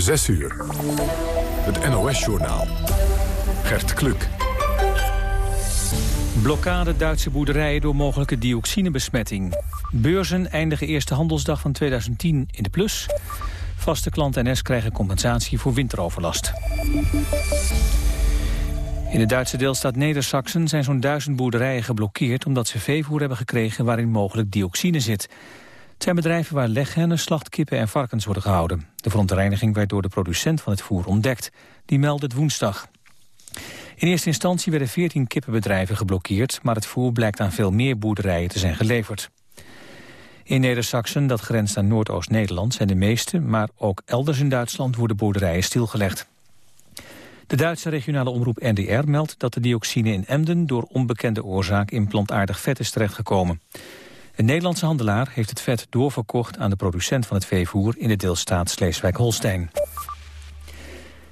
6 uur. Het NOS-journaal. Gert Kluk. Blokkade Duitse boerderijen door mogelijke dioxinebesmetting. Beurzen eindigen eerste handelsdag van 2010 in de plus. Vaste klant NS krijgen compensatie voor winteroverlast. In de Duitse deelstaat Neder-Saxen zijn zo'n duizend boerderijen geblokkeerd... omdat ze veevoer hebben gekregen waarin mogelijk dioxine zit. Het zijn bedrijven waar leghennen, slachtkippen en varkens worden gehouden. De verontreiniging werd door de producent van het voer ontdekt. Die meldde het woensdag. In eerste instantie werden 14 kippenbedrijven geblokkeerd... maar het voer blijkt aan veel meer boerderijen te zijn geleverd. In Neder-Saxen, dat grenst aan Noordoost-Nederland, zijn de meeste... maar ook elders in Duitsland worden boerderijen stilgelegd. De Duitse regionale omroep NDR meldt dat de dioxine in Emden... door onbekende oorzaak in plantaardig vet is terechtgekomen. Een Nederlandse handelaar heeft het vet doorverkocht aan de producent van het veevoer in de deelstaat Sleeswijk-Holstein.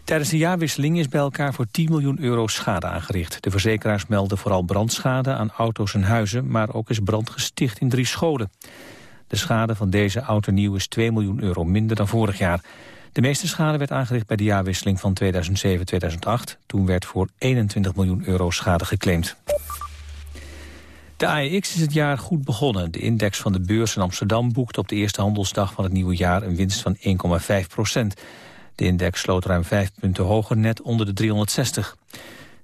Tijdens de jaarwisseling is bij elkaar voor 10 miljoen euro schade aangericht. De verzekeraars melden vooral brandschade aan auto's en huizen, maar ook is brand gesticht in drie scholen. De schade van deze auto nieuw is 2 miljoen euro minder dan vorig jaar. De meeste schade werd aangericht bij de jaarwisseling van 2007-2008. Toen werd voor 21 miljoen euro schade geclaimd. De AEX is het jaar goed begonnen. De index van de beurs in Amsterdam boekt op de eerste handelsdag van het nieuwe jaar een winst van 1,5 procent. De index sloot ruim 5 punten hoger net onder de 360.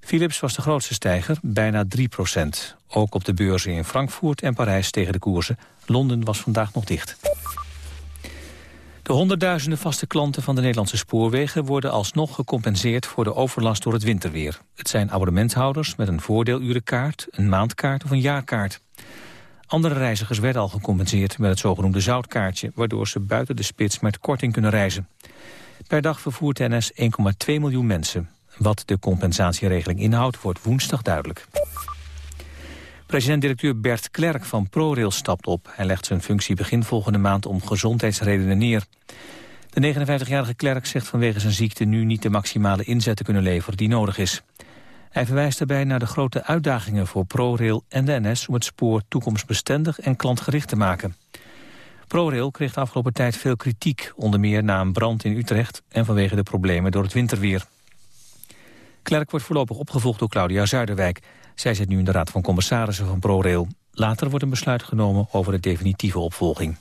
Philips was de grootste stijger, bijna 3 procent. Ook op de beurzen in Frankfurt en Parijs tegen de koersen. Londen was vandaag nog dicht. De honderdduizenden vaste klanten van de Nederlandse spoorwegen worden alsnog gecompenseerd voor de overlast door het winterweer. Het zijn abonnementhouders met een voordeelurenkaart, een maandkaart of een jaarkaart. Andere reizigers werden al gecompenseerd met het zogenoemde zoutkaartje, waardoor ze buiten de spits met korting kunnen reizen. Per dag vervoert NS 1,2 miljoen mensen. Wat de compensatieregeling inhoudt, wordt woensdag duidelijk. President-directeur Bert Klerk van ProRail stapt op. Hij legt zijn functie begin volgende maand om gezondheidsredenen neer. De 59-jarige Klerk zegt vanwege zijn ziekte nu niet de maximale inzet te kunnen leveren die nodig is. Hij verwijst daarbij naar de grote uitdagingen voor ProRail en de NS om het spoor toekomstbestendig en klantgericht te maken. ProRail kreeg de afgelopen tijd veel kritiek, onder meer na een brand in Utrecht en vanwege de problemen door het winterweer. Klerk wordt voorlopig opgevolgd door Claudia Zuiderwijk. Zij zit nu in de Raad van Commissarissen van ProRail. Later wordt een besluit genomen over de definitieve opvolging.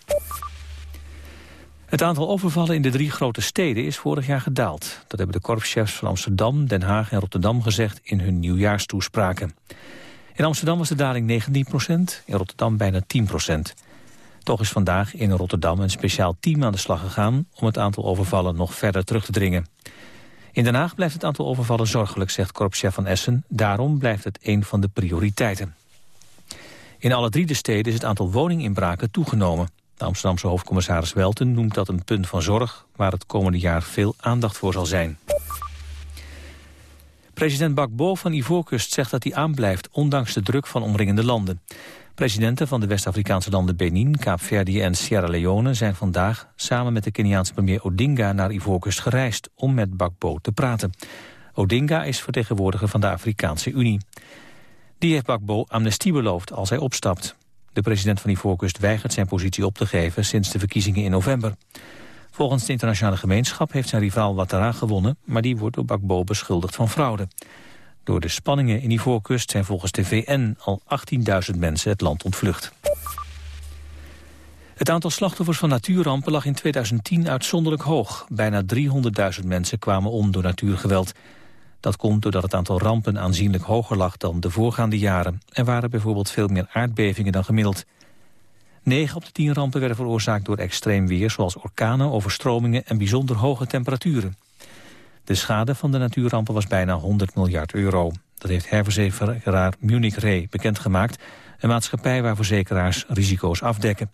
Het aantal overvallen in de drie grote steden is vorig jaar gedaald. Dat hebben de korpschefs van Amsterdam, Den Haag en Rotterdam gezegd in hun nieuwjaarstoespraken. In Amsterdam was de daling 19 procent, in Rotterdam bijna 10 procent. Toch is vandaag in Rotterdam een speciaal team aan de slag gegaan... om het aantal overvallen nog verder terug te dringen. In Den Haag blijft het aantal overvallen zorgelijk, zegt korpschef van Essen. Daarom blijft het een van de prioriteiten. In alle drie de steden is het aantal woninginbraken toegenomen. De Amsterdamse hoofdcommissaris Welten noemt dat een punt van zorg... waar het komende jaar veel aandacht voor zal zijn. President Bakbo van Ivoorkust zegt dat hij aanblijft... ondanks de druk van omringende landen. Presidenten van de West-Afrikaanse landen Benin, Kaapverdi en Sierra Leone zijn vandaag samen met de Keniaanse premier Odinga naar Ivoorkust gereisd om met Bakbo te praten. Odinga is vertegenwoordiger van de Afrikaanse Unie. Die heeft Bakbo amnestie beloofd als hij opstapt. De president van Ivoorkust weigert zijn positie op te geven sinds de verkiezingen in november. Volgens de internationale gemeenschap heeft zijn rivaal Ouattara gewonnen, maar die wordt door Bakbo beschuldigd van fraude. Door de spanningen in Ivoorkust zijn volgens de VN al 18.000 mensen het land ontvlucht. Het aantal slachtoffers van natuurrampen lag in 2010 uitzonderlijk hoog. Bijna 300.000 mensen kwamen om door natuurgeweld. Dat komt doordat het aantal rampen aanzienlijk hoger lag dan de voorgaande jaren. Er waren bijvoorbeeld veel meer aardbevingen dan gemiddeld. 9 op de 10 rampen werden veroorzaakt door extreem weer... zoals orkanen, overstromingen en bijzonder hoge temperaturen. De schade van de natuurrampen was bijna 100 miljard euro. Dat heeft herverzekeraar Munich Re bekendgemaakt... een maatschappij waar verzekeraars risico's afdekken.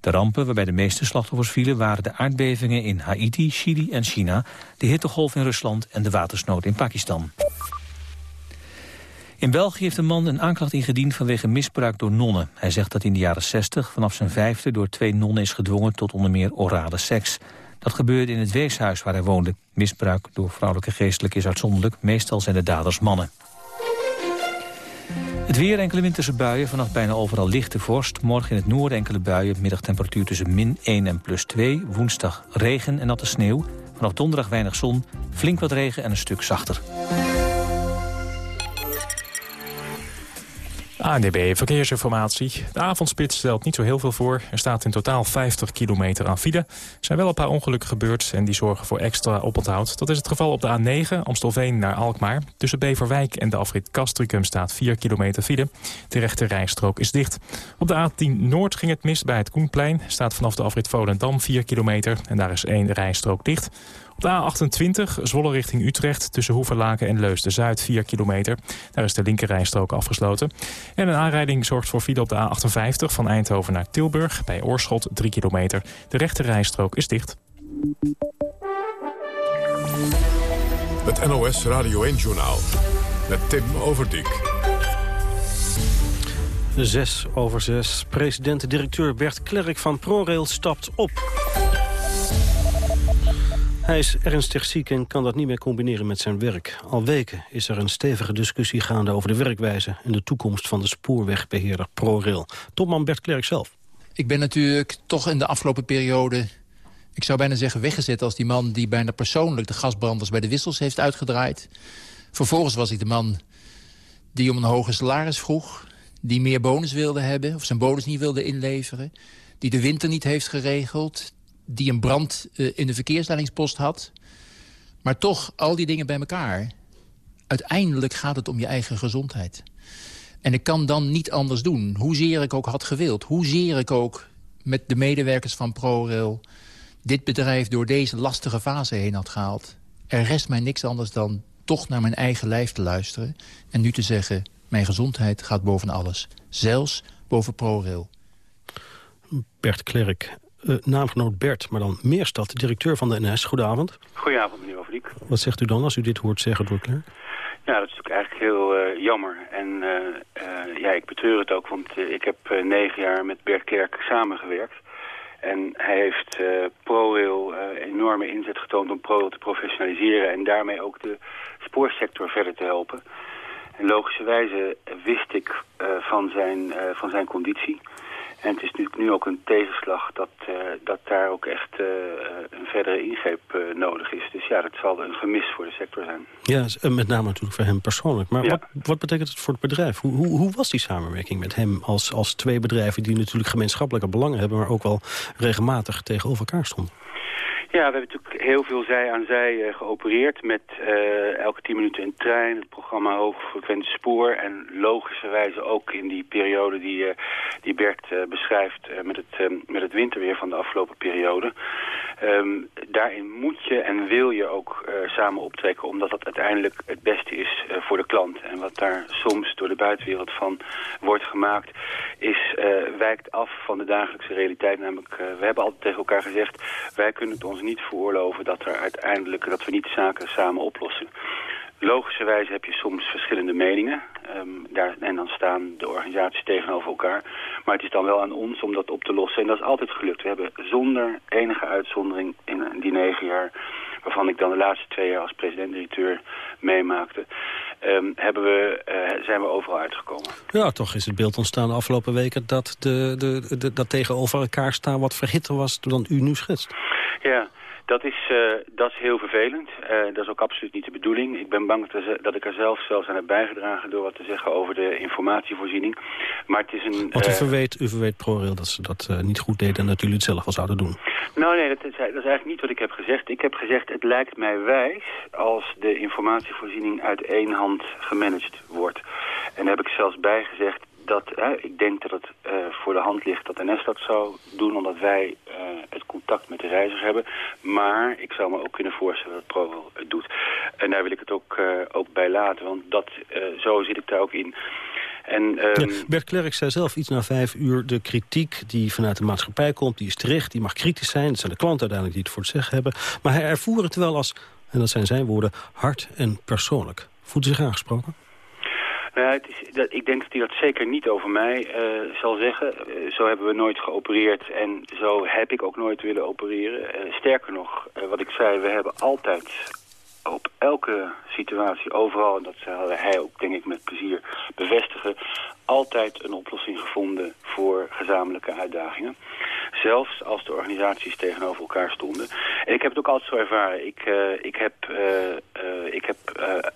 De rampen waarbij de meeste slachtoffers vielen... waren de aardbevingen in Haiti, Chili en China... de hittegolf in Rusland en de watersnood in Pakistan. In België heeft een man een aanklacht ingediend vanwege misbruik door nonnen. Hij zegt dat in de jaren 60 vanaf zijn vijfde door twee nonnen is gedwongen tot onder meer orale seks. Dat gebeurde in het weeshuis waar hij woonde. Misbruik door vrouwelijke geestelijke is uitzonderlijk. Meestal zijn de daders mannen. Het weer enkele winterse buien, vanaf bijna overal lichte vorst. Morgen in het noorden enkele buien, middagtemperatuur tussen min 1 en plus 2. Woensdag regen en natte sneeuw. Vanaf donderdag weinig zon, flink wat regen en een stuk zachter. ANDB Verkeersinformatie. De avondspits stelt niet zo heel veel voor. Er staat in totaal 50 kilometer aan file. Er zijn wel een paar ongelukken gebeurd en die zorgen voor extra oponthoud. Dat is het geval op de A9 Amstelveen naar Alkmaar. Tussen Beverwijk en de afrit Castricum staat 4 kilometer file. De rechte rijstrook is dicht. Op de A10 Noord ging het mis bij het Koenplein. Staat vanaf de afrit Volendam 4 kilometer en daar is één rijstrook dicht. Op de A28 Zwolle richting Utrecht tussen Hoeverlaken en Leusden-Zuid 4 kilometer. Daar is de linkerrijstrook afgesloten. En een aanrijding zorgt voor file op de A58 van Eindhoven naar Tilburg. Bij Oorschot 3 kilometer. De rechterrijstrook is dicht. Het NOS Radio 1-journaal met Tim Overdijk. Zes over zes. President-directeur Bert Klerk van ProRail stapt op. Hij is ernstig ziek en kan dat niet meer combineren met zijn werk. Al weken is er een stevige discussie gaande over de werkwijze... en de toekomst van de spoorwegbeheerder ProRail. Topman Bert Klerk zelf. Ik ben natuurlijk toch in de afgelopen periode... ik zou bijna zeggen weggezet als die man... die bijna persoonlijk de gasbranders bij de wissels heeft uitgedraaid. Vervolgens was ik de man die om een hoger salaris vroeg... die meer bonus wilde hebben of zijn bonus niet wilde inleveren... die de winter niet heeft geregeld die een brand uh, in de verkeersleidingspost had. Maar toch, al die dingen bij elkaar... uiteindelijk gaat het om je eigen gezondheid. En ik kan dan niet anders doen. Hoezeer ik ook had gewild. Hoezeer ik ook met de medewerkers van ProRail... dit bedrijf door deze lastige fase heen had gehaald. Er rest mij niks anders dan toch naar mijn eigen lijf te luisteren... en nu te zeggen, mijn gezondheid gaat boven alles. Zelfs boven ProRail. Bert Klerk, uh, naamgenoot Bert, maar dan Meerstad, directeur van de NS. Goedenavond. Goedenavond, meneer Overdiek. Wat zegt u dan als u dit hoort zeggen door Klerk? Ja, dat is natuurlijk eigenlijk heel uh, jammer. En uh, ja, ik betreur het ook, want ik heb negen jaar met Bert Klerk samengewerkt. En hij heeft ProRail enorme inzet getoond om ProRail te professionaliseren... en daarmee ook de spoorsector verder te helpen. En logischerwijze wist ik van, zijn, van zijn conditie... En het is natuurlijk nu ook een tegenslag dat, uh, dat daar ook echt uh, een verdere ingreep uh, nodig is. Dus ja, dat zal een gemis voor de sector zijn. Ja, met name natuurlijk voor hem persoonlijk. Maar ja. wat, wat betekent het voor het bedrijf? Hoe, hoe, hoe, was die samenwerking met hem als, als twee bedrijven... die natuurlijk gemeenschappelijke belangen hebben... maar ook wel regelmatig tegenover elkaar stonden? Ja, we hebben natuurlijk heel veel zij aan zij uh, geopereerd met uh, elke tien minuten een trein, het programma Hoogfrequent Spoor en logischerwijze ook in die periode die, uh, die Bert beschrijft met, het, met het winterweer van de afgelopen periode. Um, daarin moet je en wil je ook samen optrekken omdat dat uiteindelijk het beste is voor de klant. En wat daar soms door de buitenwereld van wordt gemaakt is, wijkt af van de dagelijkse realiteit. Namelijk, we hebben altijd tegen elkaar gezegd, wij kunnen het ons niet veroorloven dat, er uiteindelijk, dat we niet zaken samen oplossen. Logischerwijs heb je soms verschillende meningen. Um, daar, en dan staan de organisaties tegenover elkaar. Maar het is dan wel aan ons om dat op te lossen. En dat is altijd gelukt. We hebben zonder enige uitzondering in die negen jaar... waarvan ik dan de laatste twee jaar als president-directeur meemaakte... Um, hebben we, uh, zijn we overal uitgekomen. Ja, toch is het beeld ontstaan de afgelopen weken... dat, de, de, de, dat tegenover elkaar staan wat verhitter was dan u nu schetst. Ja, dat is, uh, dat is heel vervelend. Uh, dat is ook absoluut niet de bedoeling. Ik ben bang dat, dat ik er zelf zelfs aan heb bijgedragen door wat te zeggen over de informatievoorziening. Maar het is een... Want u uh, verweet, u verweet ProRail dat ze dat niet goed deden en dat jullie het zelf wel zouden doen. Nou nee, dat is, dat is eigenlijk niet wat ik heb gezegd. Ik heb gezegd, het lijkt mij wijs als de informatievoorziening uit één hand gemanaged wordt. En daar heb ik zelfs bijgezegd, dat, hè, ik denk dat het uh, voor de hand ligt dat NS dat zou doen... omdat wij uh, het contact met de reiziger hebben. Maar ik zou me ook kunnen voorstellen dat ProRail het doet. En daar wil ik het ook, uh, ook bij laten, want dat, zo zit ik daar ook in. En, ja, Bert Klerk zei zelf iets na vijf uur... de kritiek die vanuit de maatschappij komt, die is terecht, die mag kritisch zijn. Het zijn de klanten uiteindelijk die het voor het zeggen hebben. Maar hij ervoer het wel als, en dat zijn zijn woorden, hard en persoonlijk. Voelt u zich aangesproken? Nou, het is, dat, ik denk dat hij dat zeker niet over mij uh, zal zeggen. Uh, zo hebben we nooit geopereerd en zo heb ik ook nooit willen opereren. Uh, sterker nog, wat ik zei, we hebben altijd op elke situatie, overal, en dat zal hij ook denk ik met plezier bevestigen, altijd een oplossing gevonden voor gezamenlijke uitdagingen. Zelfs als de organisaties tegenover elkaar stonden. En ik heb het ook altijd zo ervaren. Ik, ik heb, ik heb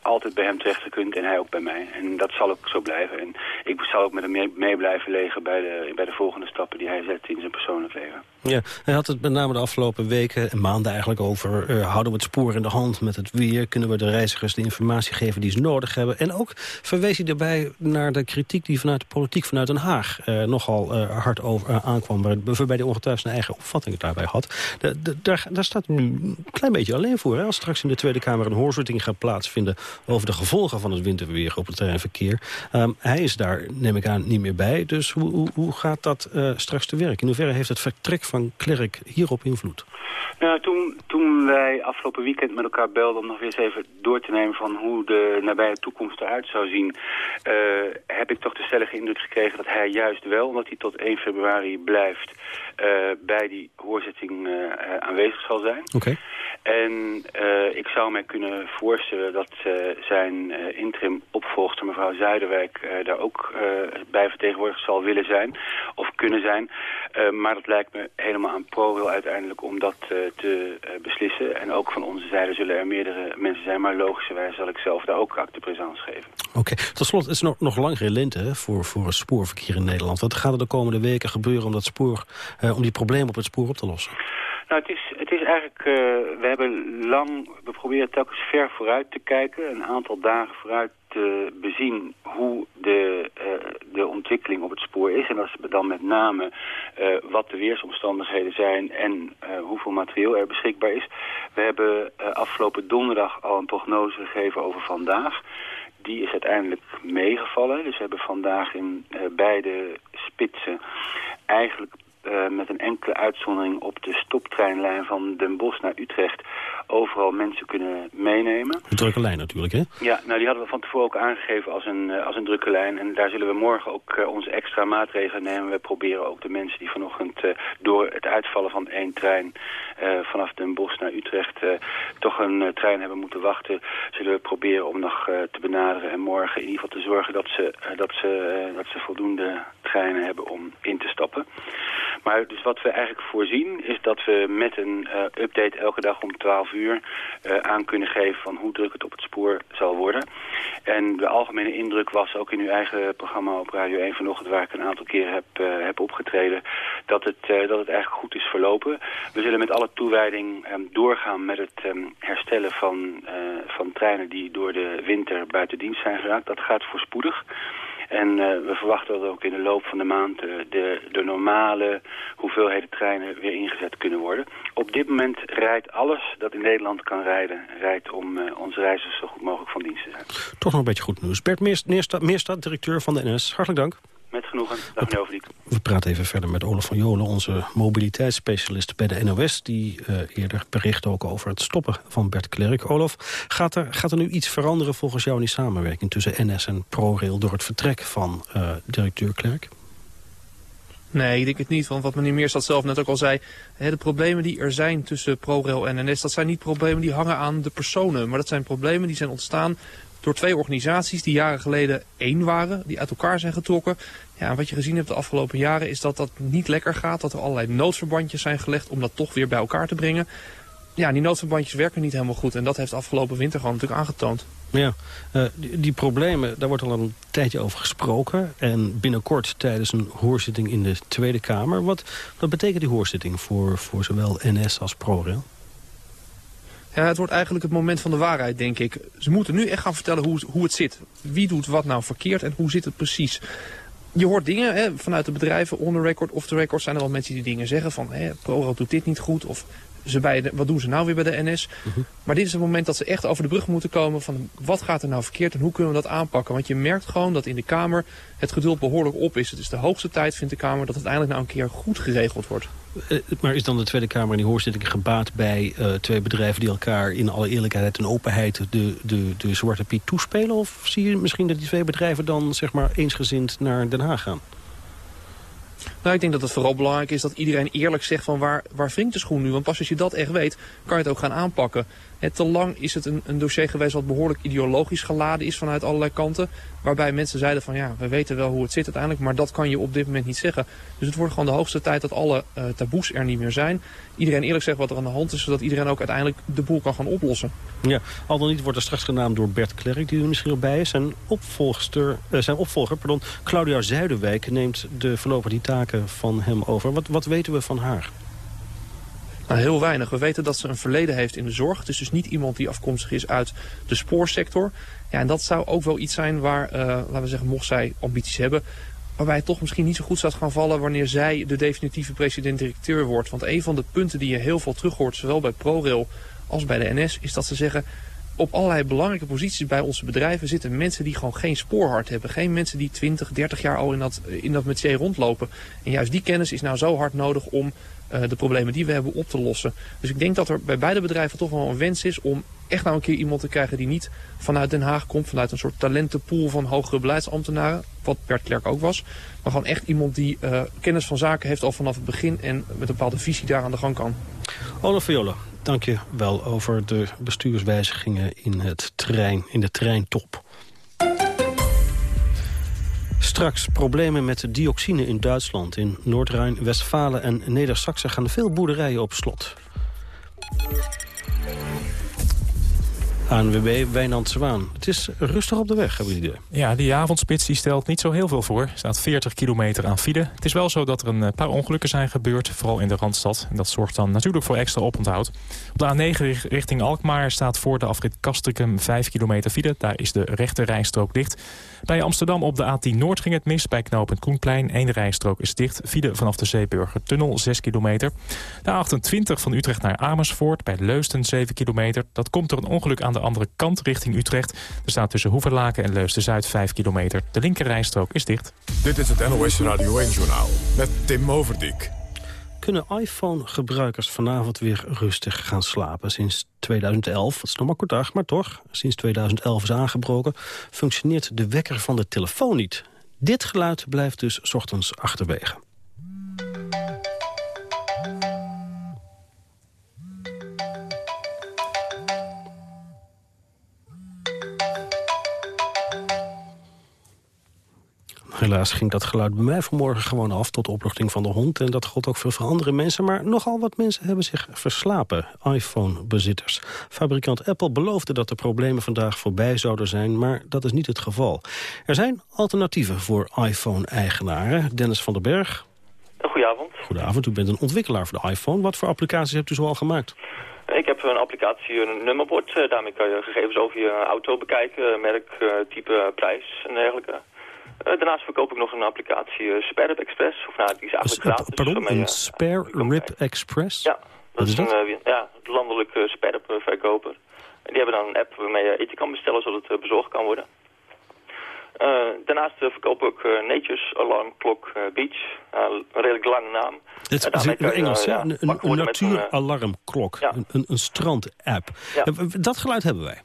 altijd bij hem terecht gekund en hij ook bij mij. En dat zal ook zo blijven. En ik zal ook met hem mee, blijven leven bij de, bij de volgende stappen die hij zet in zijn persoonlijk leven. Ja, hij had het met name de afgelopen weken en maanden eigenlijk over... Houden we het spoor in de hand met het weer? Kunnen we de reizigers de informatie geven die ze nodig hebben? En ook verwees hij daarbij naar de kritiek die vanuit de politiek vanuit Den Haag... Uh, nogal uh, hard over, aankwam, waarbij de ongetwijfeld zijn eigen opvattingen daarbij had. Daar, daar, staat nu een klein beetje alleen voor. Hè? Als straks in de Tweede Kamer een hoorzitting gaat plaatsvinden... over de gevolgen van het winterweer op het terreinverkeer. Um, hij is daar, neem ik aan, niet meer bij. Dus hoe, hoe, hoe gaat dat straks te werken? In hoeverre heeft het vertrek van Klerk hierop invloed? Nou, toen, toen wij afgelopen weekend met elkaar belden om nog eens even door te nemen van hoe de nabije toekomst eruit zou zien, uh, heb ik toch de stellige indruk gekregen dat hij juist wel, omdat hij tot 1 februari blijft, uh, bij die hoorzitting uh, aanwezig zal zijn. Oké. En ik zou mij kunnen voorstellen dat zijn interim opvolgster, mevrouw Zuiderwijk, daar ook bij vertegenwoordigd zal willen zijn of kunnen zijn. maar dat lijkt me helemaal aan ProRail uiteindelijk om dat te beslissen. En ook van onze zijde zullen er meerdere mensen zijn, maar logischerwijs zal ik zelf daar ook acte présence geven. Oké, tot slot, is nog, nog lang geen lente hè, voor, voor het spoorverkeer in Nederland. Wat gaat er de komende weken gebeuren om, dat spoor, uh, om die problemen op het spoor op te lossen? Nou, het is, het is eigenlijk, uh, we hebben lang, we proberen telkens ver vooruit te kijken, een aantal dagen vooruit te bezien hoe de, uh, de ontwikkeling op het spoor is. En dat is dan met name uh, wat de weersomstandigheden zijn en hoeveel materieel er beschikbaar is. We hebben afgelopen donderdag al een prognose gegeven over vandaag. Die is uiteindelijk meegevallen. Dus we hebben vandaag in beide spitsen eigenlijk uh, met een enkele uitzondering op de stoptreinlijn van Den Bosch naar Utrecht overal mensen kunnen meenemen. Een drukke lijn natuurlijk, hè? Ja, nou die hadden we van tevoren ook aangegeven als een, uh, als een drukke lijn. En daar zullen we morgen ook uh, onze extra maatregelen nemen. We proberen ook de mensen die vanochtend door het uitvallen van één trein vanaf Den Bosch naar Utrecht toch een trein hebben moeten wachten. Zullen we proberen om nog te benaderen en morgen in ieder geval te zorgen dat ze, dat ze, dat ze voldoende treinen hebben om in te stappen. Maar dus wat we eigenlijk voorzien is dat we met een uh, update elke dag om 12 uur uh, aan kunnen geven van hoe druk het op het spoor zal worden. En de algemene indruk was ook in uw eigen programma op Radio 1 vanochtend waar ik een aantal keren heb, uh, heb opgetreden dat het, dat het eigenlijk goed is verlopen. We zullen met alle toewijding um, doorgaan met het um, herstellen van, van treinen die door de winter buiten dienst zijn geraakt. Dat gaat voorspoedig. En uh, we verwachten dat ook in de loop van de maand uh, de, de normale hoeveelheden treinen weer ingezet kunnen worden. Op dit moment rijdt alles dat in Nederland kan rijden, rijdt om uh, onze reizigers zo goed mogelijk van dienst te zijn. Toch nog een beetje goed nieuws. Bert Meerstad, Meerstad directeur van de NS, hartelijk dank. Met genoegen. Dag meneer Overdiek. We praten even verder met Olaf van Jolen, onze mobiliteitsspecialist bij de NOS... die uh, eerder bericht ook over het stoppen van Bert Klerk. Olaf, gaat er, gaat er nu iets veranderen volgens jou in die samenwerking... tussen NS en ProRail door het vertrek van uh, directeur Klerk? Nee, ik denk het niet. Want wat meneer Meerstad zelf net ook al zei... Hè, de problemen die er zijn tussen ProRail en NS... dat zijn niet problemen die hangen aan de personen. Maar dat zijn problemen die zijn ontstaan door twee organisaties die jaren geleden één waren, die uit elkaar zijn getrokken. Ja, wat je gezien hebt de afgelopen jaren is dat dat niet lekker gaat, dat er allerlei noodverbandjes zijn gelegd om dat toch weer bij elkaar te brengen. Ja, die noodverbandjes werken niet helemaal goed en dat heeft afgelopen winter gewoon natuurlijk aangetoond. Ja, uh, die, die, problemen, daar wordt al een tijdje over gesproken. En binnenkort tijdens een hoorzitting in de Tweede Kamer. Wat, wat betekent die hoorzitting voor, voor zowel NS als ProRail? Ja, het wordt eigenlijk het moment van de waarheid, denk ik. Ze moeten nu echt gaan vertellen hoe hoe het zit. Wie doet wat nou verkeerd en hoe zit het precies? Je hoort dingen hè, vanuit de bedrijven, on the record, off the record... zijn er wel mensen die dingen zeggen van... Hè, ProRail doet dit niet goed of ze bij de, wat doen ze nou weer bij de NS? Uh -huh. Maar dit is het moment dat ze echt over de brug moeten komen van wat gaat er nou verkeerd en hoe kunnen we dat aanpakken? Want je merkt gewoon dat in de Kamer het geduld behoorlijk op is. Het is de hoogste tijd, vindt de Kamer, dat het eindelijk nou een keer goed geregeld wordt. Uh, maar is dan de Tweede Kamer in die hoorzitting gebaat bij uh, twee bedrijven die elkaar in alle eerlijkheid en openheid de, de, de zwarte piet toespelen? Of zie je misschien dat die twee bedrijven dan zeg maar eensgezind naar Den Haag gaan? Nou, ik denk dat het vooral belangrijk is dat iedereen eerlijk zegt van waar, waar wringt de schoen nu. Want pas als je dat echt weet, kan je het ook gaan aanpakken. Te lang is het een, een dossier geweest wat behoorlijk ideologisch geladen is vanuit allerlei kanten. Waarbij mensen zeiden van ja, we weten wel hoe het zit uiteindelijk, maar dat kan je op dit moment niet zeggen. Dus het wordt gewoon de hoogste tijd dat alle uh, taboes er niet meer zijn. Iedereen eerlijk zegt wat er aan de hand is, zodat iedereen ook uiteindelijk de boel kan gaan oplossen. Ja, al dan niet wordt er straks genaamd door Bert Klerk, die er misschien al bij is. Zijn, opvolgster, uh, zijn opvolger, pardon, Claudia Zuiderwijk, neemt de voorlopig die taken van hem over. Wat, wat weten we van haar? Heel weinig. We weten dat ze een verleden heeft in de zorg. Het is dus niet iemand die afkomstig is uit de spoorsector. Ja, en dat zou ook wel iets zijn waar, uh, laten we zeggen, mocht zij ambities hebben... waarbij het toch misschien niet zo goed zou gaan vallen wanneer zij de definitieve president-directeur wordt. Want een van de punten die je heel veel terug hoort, zowel bij ProRail als bij de NS... is dat ze zeggen, op allerlei belangrijke posities bij onze bedrijven zitten mensen die gewoon geen spoorhard hebben. Geen mensen die 20, 30 jaar al in dat, in dat métier rondlopen. En juist die kennis is nou zo hard nodig om de problemen die we hebben op te lossen. Dus ik denk dat er bij beide bedrijven toch wel een wens is om echt nou een keer iemand te krijgen die niet vanuit Den Haag komt. Vanuit een soort talentenpool van hogere beleidsambtenaren. Wat Bert Klerk ook was. Maar gewoon echt iemand die uh, kennis van zaken heeft al vanaf het begin. En met een bepaalde visie daar aan de gang kan. Olaf Viola, dank je wel over de bestuurswijzigingen in, het trein, in de treintop. Straks problemen met dioxine in Duitsland. In Noord-Rijn-Westfalen en Neder-Saxen gaan veel boerderijen op slot. ANWB Wijnand Zwaan. Het is rustig op de weg, hebben jullie? Ja, die avondspits die stelt niet zo heel veel voor. Er staat 40 kilometer aan file. Het is wel zo dat er een eh, paar ongelukken zijn gebeurd, vooral in de Randstad. En dat zorgt dan natuurlijk voor extra oponthoud. Op de A9 richting Alkmaar staat voor de afrit Kastrikum 5 kilometer file. Daar is de rechte rijstrook dicht. Bij Amsterdam op de A10 Noord ging het mis. Bij knooppunt Koenplein, Eén rijstrook is dicht. File vanaf de Zeeburger Tunnel 6 kilometer. De A28 van Utrecht naar Amersfoort bij Leusden 7 kilometer. Dat komt door een ongeluk aan de andere kant richting Utrecht. Er staat tussen Hoeverlaken en Leusden-Zuid 5 kilometer. De linkerrijstrook is dicht. Dit is het NOS Radio 1-journaal met Tim Overdijk. Kunnen iPhone-gebruikers vanavond weer rustig gaan slapen? Sinds 2011, het is nog maar kort dag, maar toch, sinds 2011 is aangebroken... functioneert de wekker van de telefoon niet. Dit geluid blijft dus ochtends achterwege. Helaas ging dat geluid bij mij vanmorgen gewoon af tot de opluchting van de hond. En dat gold ook voor veel andere mensen. Maar nogal wat mensen hebben zich verslapen, iPhone-bezitters. Fabrikant Apple beloofde dat de problemen vandaag voorbij zouden zijn. Maar dat is niet het geval. Er zijn alternatieven voor iPhone-eigenaren. Dennis van den Berg. Goedenavond. Goedenavond, u bent een ontwikkelaar voor de iPhone. Wat voor applicaties hebt u zoal gemaakt? Ik heb een applicatie, een nummerbord. Daarmee kan je gegevens over je auto bekijken. Merk, type, prijs en dergelijke. Uh, daarnaast verkoop ik nog een applicatie uh, Spare Express. Of nou, die is eigenlijk gratis. Pardon, een Spare Rip Express? Ja, dat is, is een ja, landelijke spare verkoper. En die hebben dan een app waarmee je eten kan bestellen zodat het bezorgd kan worden. daarnaast verkoop ik Nature's Alarm Clock Beach. een redelijk lange naam. Het is in Engels, hè? een, een, een natuuralarmklok. Ja. Een, een, een strand-app. Ja. Dat geluid hebben wij.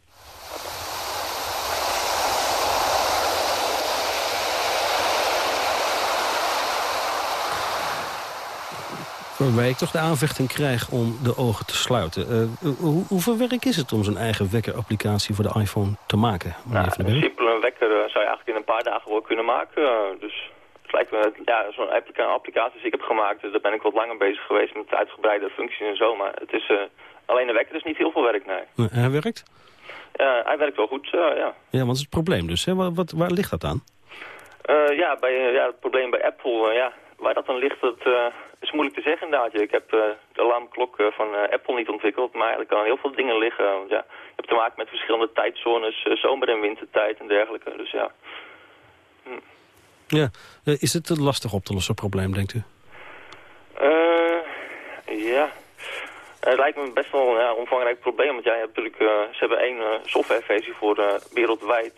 Waarbij ik toch de aanvechting krijg om de ogen te sluiten. Uh, hoe, hoeveel werk is het om zo'n eigen wekkerapplicatie voor de iPhone te maken? Nou, een simpele wekker zou je eigenlijk in een paar dagen wel kunnen maken. dus het lijkt me, ja, zo'n applicatie die ik heb gemaakt, daar ben ik wat langer bezig geweest met uitgebreide functies en zo. Maar het is, alleen de wekker is niet heel veel werk, nee. hij werkt? hij werkt wel goed, ja. Ja, want het is het probleem dus. Hè? Wat, wat, waar ligt dat aan? ja, bij, ja, het probleem bij Apple, ja, waar dat dan ligt, dat is moeilijk te zeggen inderdaad. Ik heb uh, de alarmklok uh, van uh, Apple niet ontwikkeld, maar er kan heel veel dingen liggen. Want, ja, je hebt te maken met verschillende tijdzones, zomer- en wintertijd en dergelijke. Dus ja. Hm. Ja, is het een lastig op te lossen probleem, denkt u? ja, het lijkt me best wel een ja, omvangrijk probleem. Want jij hebt natuurlijk, ze hebben één softwareversie voor wereldwijd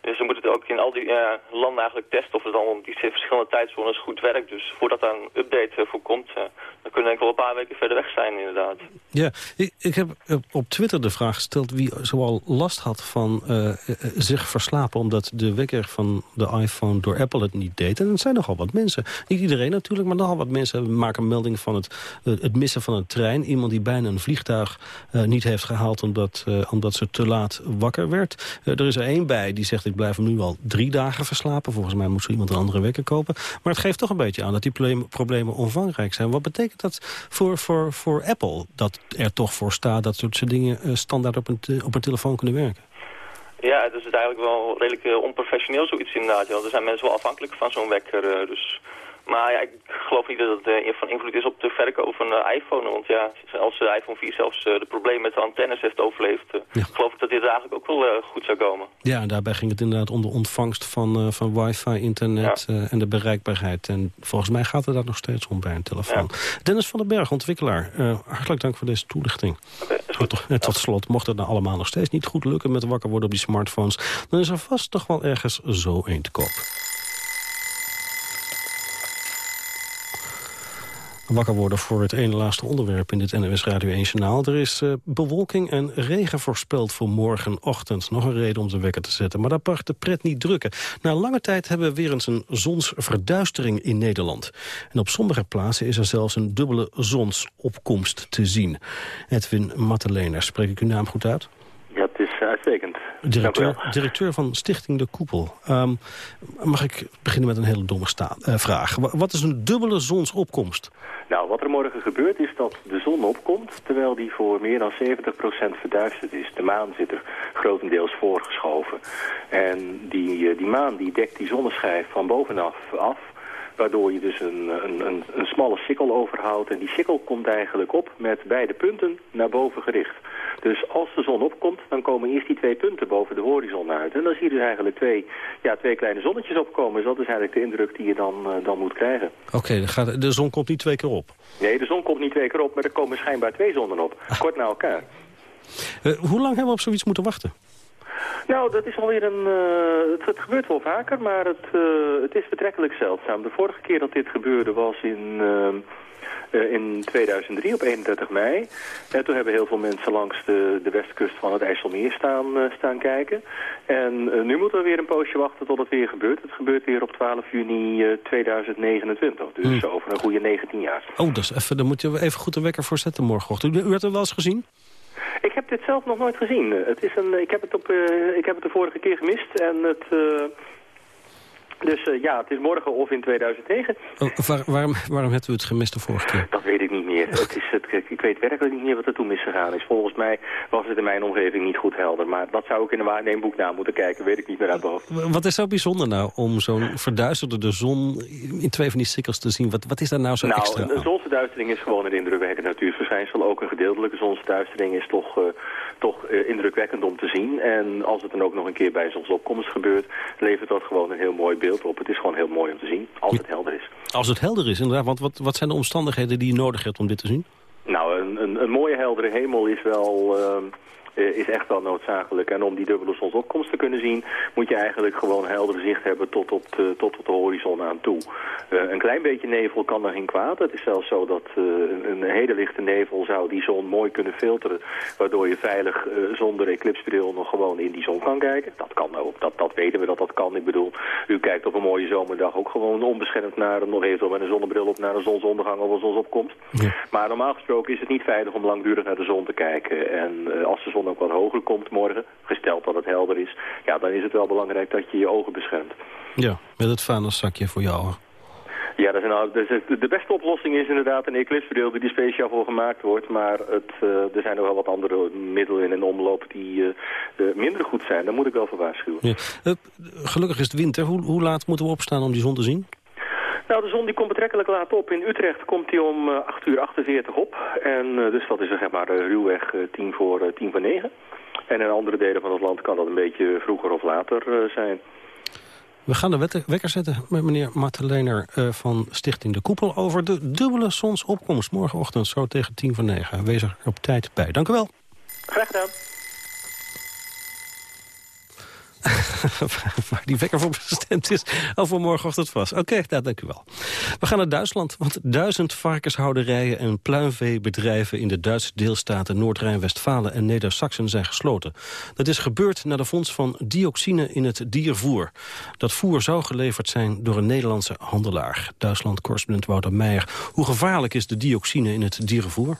Dus ze moeten het ook in al die uh, landen eigenlijk testen of het dan om die verschillende tijdzones goed werkt. Dus voordat daar een update uh, voor komt, uh, dan kunnen we wel een paar weken verder weg zijn inderdaad. Ja, ik, ik heb op Twitter de vraag gesteld wie zoal last had van zich verslapen... omdat de wekker van de iPhone door Apple het niet deed. En dat zijn nogal wat mensen. Niet iedereen natuurlijk, maar nogal wat mensen maken melding van het, het missen van een trein. Iemand die bijna een vliegtuig niet heeft gehaald omdat, omdat ze te laat wakker werd. er is er één bij die zegt ik blijf nu al drie dagen verslapen. Volgens mij moet zo iemand een andere wekker kopen. Maar het geeft toch een beetje aan dat die problemen omvangrijk zijn. Wat betekent dat voor, voor, voor Apple? Dat er toch voor staat dat soort dingen uh, standaard op een, op een telefoon kunnen werken? Ja, het is eigenlijk wel redelijk uh, onprofessioneel zoiets inderdaad. Want er zijn mensen wel afhankelijk van zo'n wekker. Uh, dus maar ja, ik geloof niet dat het uh, van invloed is op de verkoop van de iPhone. Want ja, als de iPhone 4 zelfs uh, de problemen met de antennes heeft overleefd... Geloof ik dat dit eigenlijk ook wel goed zou komen. Ja, en daarbij ging het inderdaad om de ontvangst van, van wifi, internet en de bereikbaarheid. En volgens mij gaat het daar nog steeds om bij een telefoon. Dennis van den Berg, ontwikkelaar. hartelijk dank voor deze toelichting. Okay. Tot, tot slot, mocht het nou allemaal nog steeds niet goed lukken... met wakker worden op die smartphones... dan is er vast toch wel ergens zo een te koop. Wakker worden voor het ene laatste onderwerp in dit NWS Radio 1 Journaal. Er is uh, bewolking en regen voorspeld voor morgenochtend. Nog een reden om de wekker te zetten, maar dat mag de pret niet drukken. Na lange tijd hebben we weer eens een zonsverduistering in Nederland. En op sommige plaatsen is er zelfs een dubbele zonsopkomst te zien. Edwin Mattelener, spreek ik uw naam goed uit? Ja, het is uitstekend. Directeur, directeur van Stichting De Koepel. Um, mag ik beginnen met een hele domme uh, vraag. Wat is een dubbele zonsopkomst? Nou, wat er morgen gebeurt is dat de zon opkomt... terwijl die voor meer dan 70% verduisterd is. De maan zit er grotendeels voorgeschoven. En die, uh, die maan die dekt die zonneschijf van bovenaf af waardoor je dus een, een, een, een smalle sikkel overhoudt. En die sikkel komt eigenlijk op met beide punten naar boven gericht. Dus als de zon opkomt, dan komen eerst die twee punten boven de horizon uit. En dan zie je dus eigenlijk twee, ja, twee kleine zonnetjes opkomen. Dus dat is eigenlijk de indruk die je dan, uh, dan moet krijgen. Oké, okay, de zon komt niet twee keer op? Nee, de zon komt niet twee keer op, maar er komen schijnbaar twee zonnen op. Ah. Kort na elkaar. Uh, hoe lang hebben we op zoiets moeten wachten? Nou, dat is alweer een... Uh, het, het, gebeurt wel vaker, maar het, uh, het is betrekkelijk zeldzaam. De vorige keer dat dit gebeurde was in... Uh, uh, in 2003 op 31 mei. En toen hebben heel veel mensen langs de, de westkust van het IJsselmeer staan, staan kijken. En nu moeten we weer een poosje wachten tot het weer gebeurt. Het gebeurt weer op 12 juni 2029. Dus hmm. over een goede 19 jaar. Oh, dus even, daar moet je even goed de wekker voor zetten morgenochtend. U, u hebt het wel eens gezien? Ik heb dit zelf nog nooit gezien. Het is een, ik, heb het op, ik heb het de vorige keer gemist en het... Dus uh, ja, het is morgen of in 2009. Oh, waar, waarom, waarom hebt u het gemist de vorige keer? Dat weet ik niet meer. Het is, het, ik weet werkelijk niet meer wat er toen misgegaan is. Volgens mij was het in mijn omgeving niet goed helder. Maar dat zou ik in een waarneemboek na moeten kijken. Weet ik niet meer uit mijn hoofd. Wat is zo bijzonder nou om zo'n verduisterde zon in twee van die sikkels te zien? Wat, wat is daar nou zo nou, extra Nou, een zonsverduistering is gewoon een indrukwekkend natuurverschijnsel. Ook een gedeeltelijke zonsverduistering is toch, uh, toch uh, indrukwekkend om te zien. En als het dan ook nog een keer bij zonsopkomst gebeurt, levert dat gewoon een heel mooi beeld op. Het is gewoon heel mooi om te zien, als het helder is. Als het helder is, inderdaad. Want wat, wat zijn de omstandigheden die je nodig hebt om dit te zien? Nou, een, een, een mooie heldere hemel is wel... Uh, is echt wel noodzakelijk. En om die dubbele zonsopkomst te kunnen zien, moet je eigenlijk gewoon helder zicht hebben tot op de, tot op de horizon aan toe. Uh, een klein beetje nevel kan er geen kwaad. Het is zelfs zo dat uh, een hele lichte nevel zou die zon mooi kunnen filteren, waardoor je veilig zonder eclipsbril nog gewoon in die zon kan kijken. Dat kan ook, dat, dat weten we dat dat kan. Ik bedoel, u kijkt op een mooie zomerdag ook gewoon onbeschermd naar, nog even met een zonnebril op naar een zonsondergang of een zonsopkomst. Ja. Maar normaal gesproken is het niet veilig om langdurig naar de zon te kijken. En als de zon ook wat hoger komt morgen, gesteld dat het helder is, ja, dan is het wel belangrijk dat je je ogen beschermt. Ja, met het zakje voor jou. Ja, dat is nou, dus de beste oplossing is inderdaad een eclipsbril die speciaal voor gemaakt wordt. Maar het, uh, er zijn nog wel wat andere middelen in een omloop die uh, minder goed zijn. Daar moet ik wel voor waarschuwen. Ja. Uh, gelukkig is het winter. Hoe, hoe laat moeten we opstaan om die zon te zien? Nou, de zon die komt betrekkelijk laat op. In Utrecht komt hij om uh, 8 uur 48 op. En uh, dus dat is zeg maar uh, ruwweg 10 voor 10 voor 9. En in andere delen van het land kan dat een beetje vroeger of later zijn. We gaan de wekker zetten met meneer Martelener van Stichting De Koepel... over de dubbele zonsopkomst morgenochtend zo tegen 10 voor 9. Wees er op tijd bij. Dank u wel. Graag gedaan. waar die wekker voor bestemd is. Of voor morgenochtend vast. Oké, okay, dank u wel. We gaan naar Duitsland, want duizend varkenshouderijen en pluimveebedrijven in de Duitse deelstaten Noord-Rijn-Westfalen en Neder-Saxen zijn gesloten. Dat is gebeurd na de vondst van dioxine in het diervoer. Dat voer zou geleverd zijn door een Nederlandse handelaar. Duitsland-correspondent Wouter Meijer. Hoe gevaarlijk is de dioxine in het dierenvoer?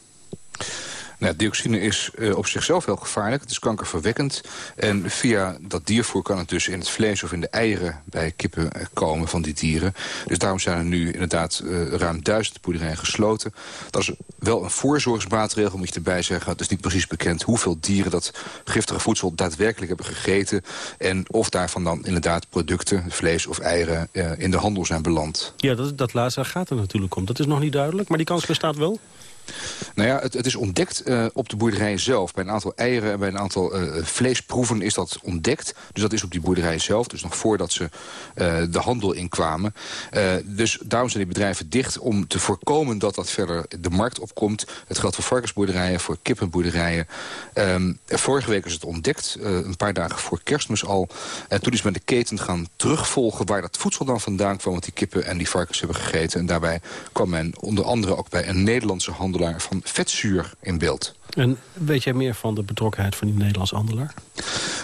Nou, dioxine is uh, op zichzelf heel gevaarlijk. Het is kankerverwekkend. En via dat diervoer kan het dus in het vlees of in de eieren bij kippen uh, komen van die dieren. Dus daarom zijn er nu inderdaad uh, ruim duizend boerderijen gesloten. Dat is wel een voorzorgsmaatregel, moet je erbij zeggen. Het is niet precies bekend hoeveel dieren dat giftige voedsel daadwerkelijk hebben gegeten. En of daarvan dan inderdaad producten, vlees of eieren, in de handel zijn beland. Ja, dat, dat laatste gaat er natuurlijk om. Dat is nog niet duidelijk, maar die kans bestaat wel? Nou ja, het, het is ontdekt uh, op de boerderij zelf. Bij een aantal eieren en bij een aantal uh, vleesproeven is dat ontdekt. Dus dat is op die boerderij zelf. Dus nog voordat ze uh, de handel inkwamen. dus daarom zijn die bedrijven dicht om te voorkomen dat dat verder de markt opkomt. Het geldt voor varkensboerderijen, voor kippenboerderijen. Um, vorige week is het ontdekt, een paar dagen voor kerstmis al. En toen is men de keten gaan terugvolgen waar dat voedsel dan vandaan kwam... wat die kippen en die varkens hebben gegeten. En daarbij kwam men onder andere ook bij een Nederlandse handel van vetzuur in beeld. En weet jij meer van de betrokkenheid van die Nederlandse handelaar?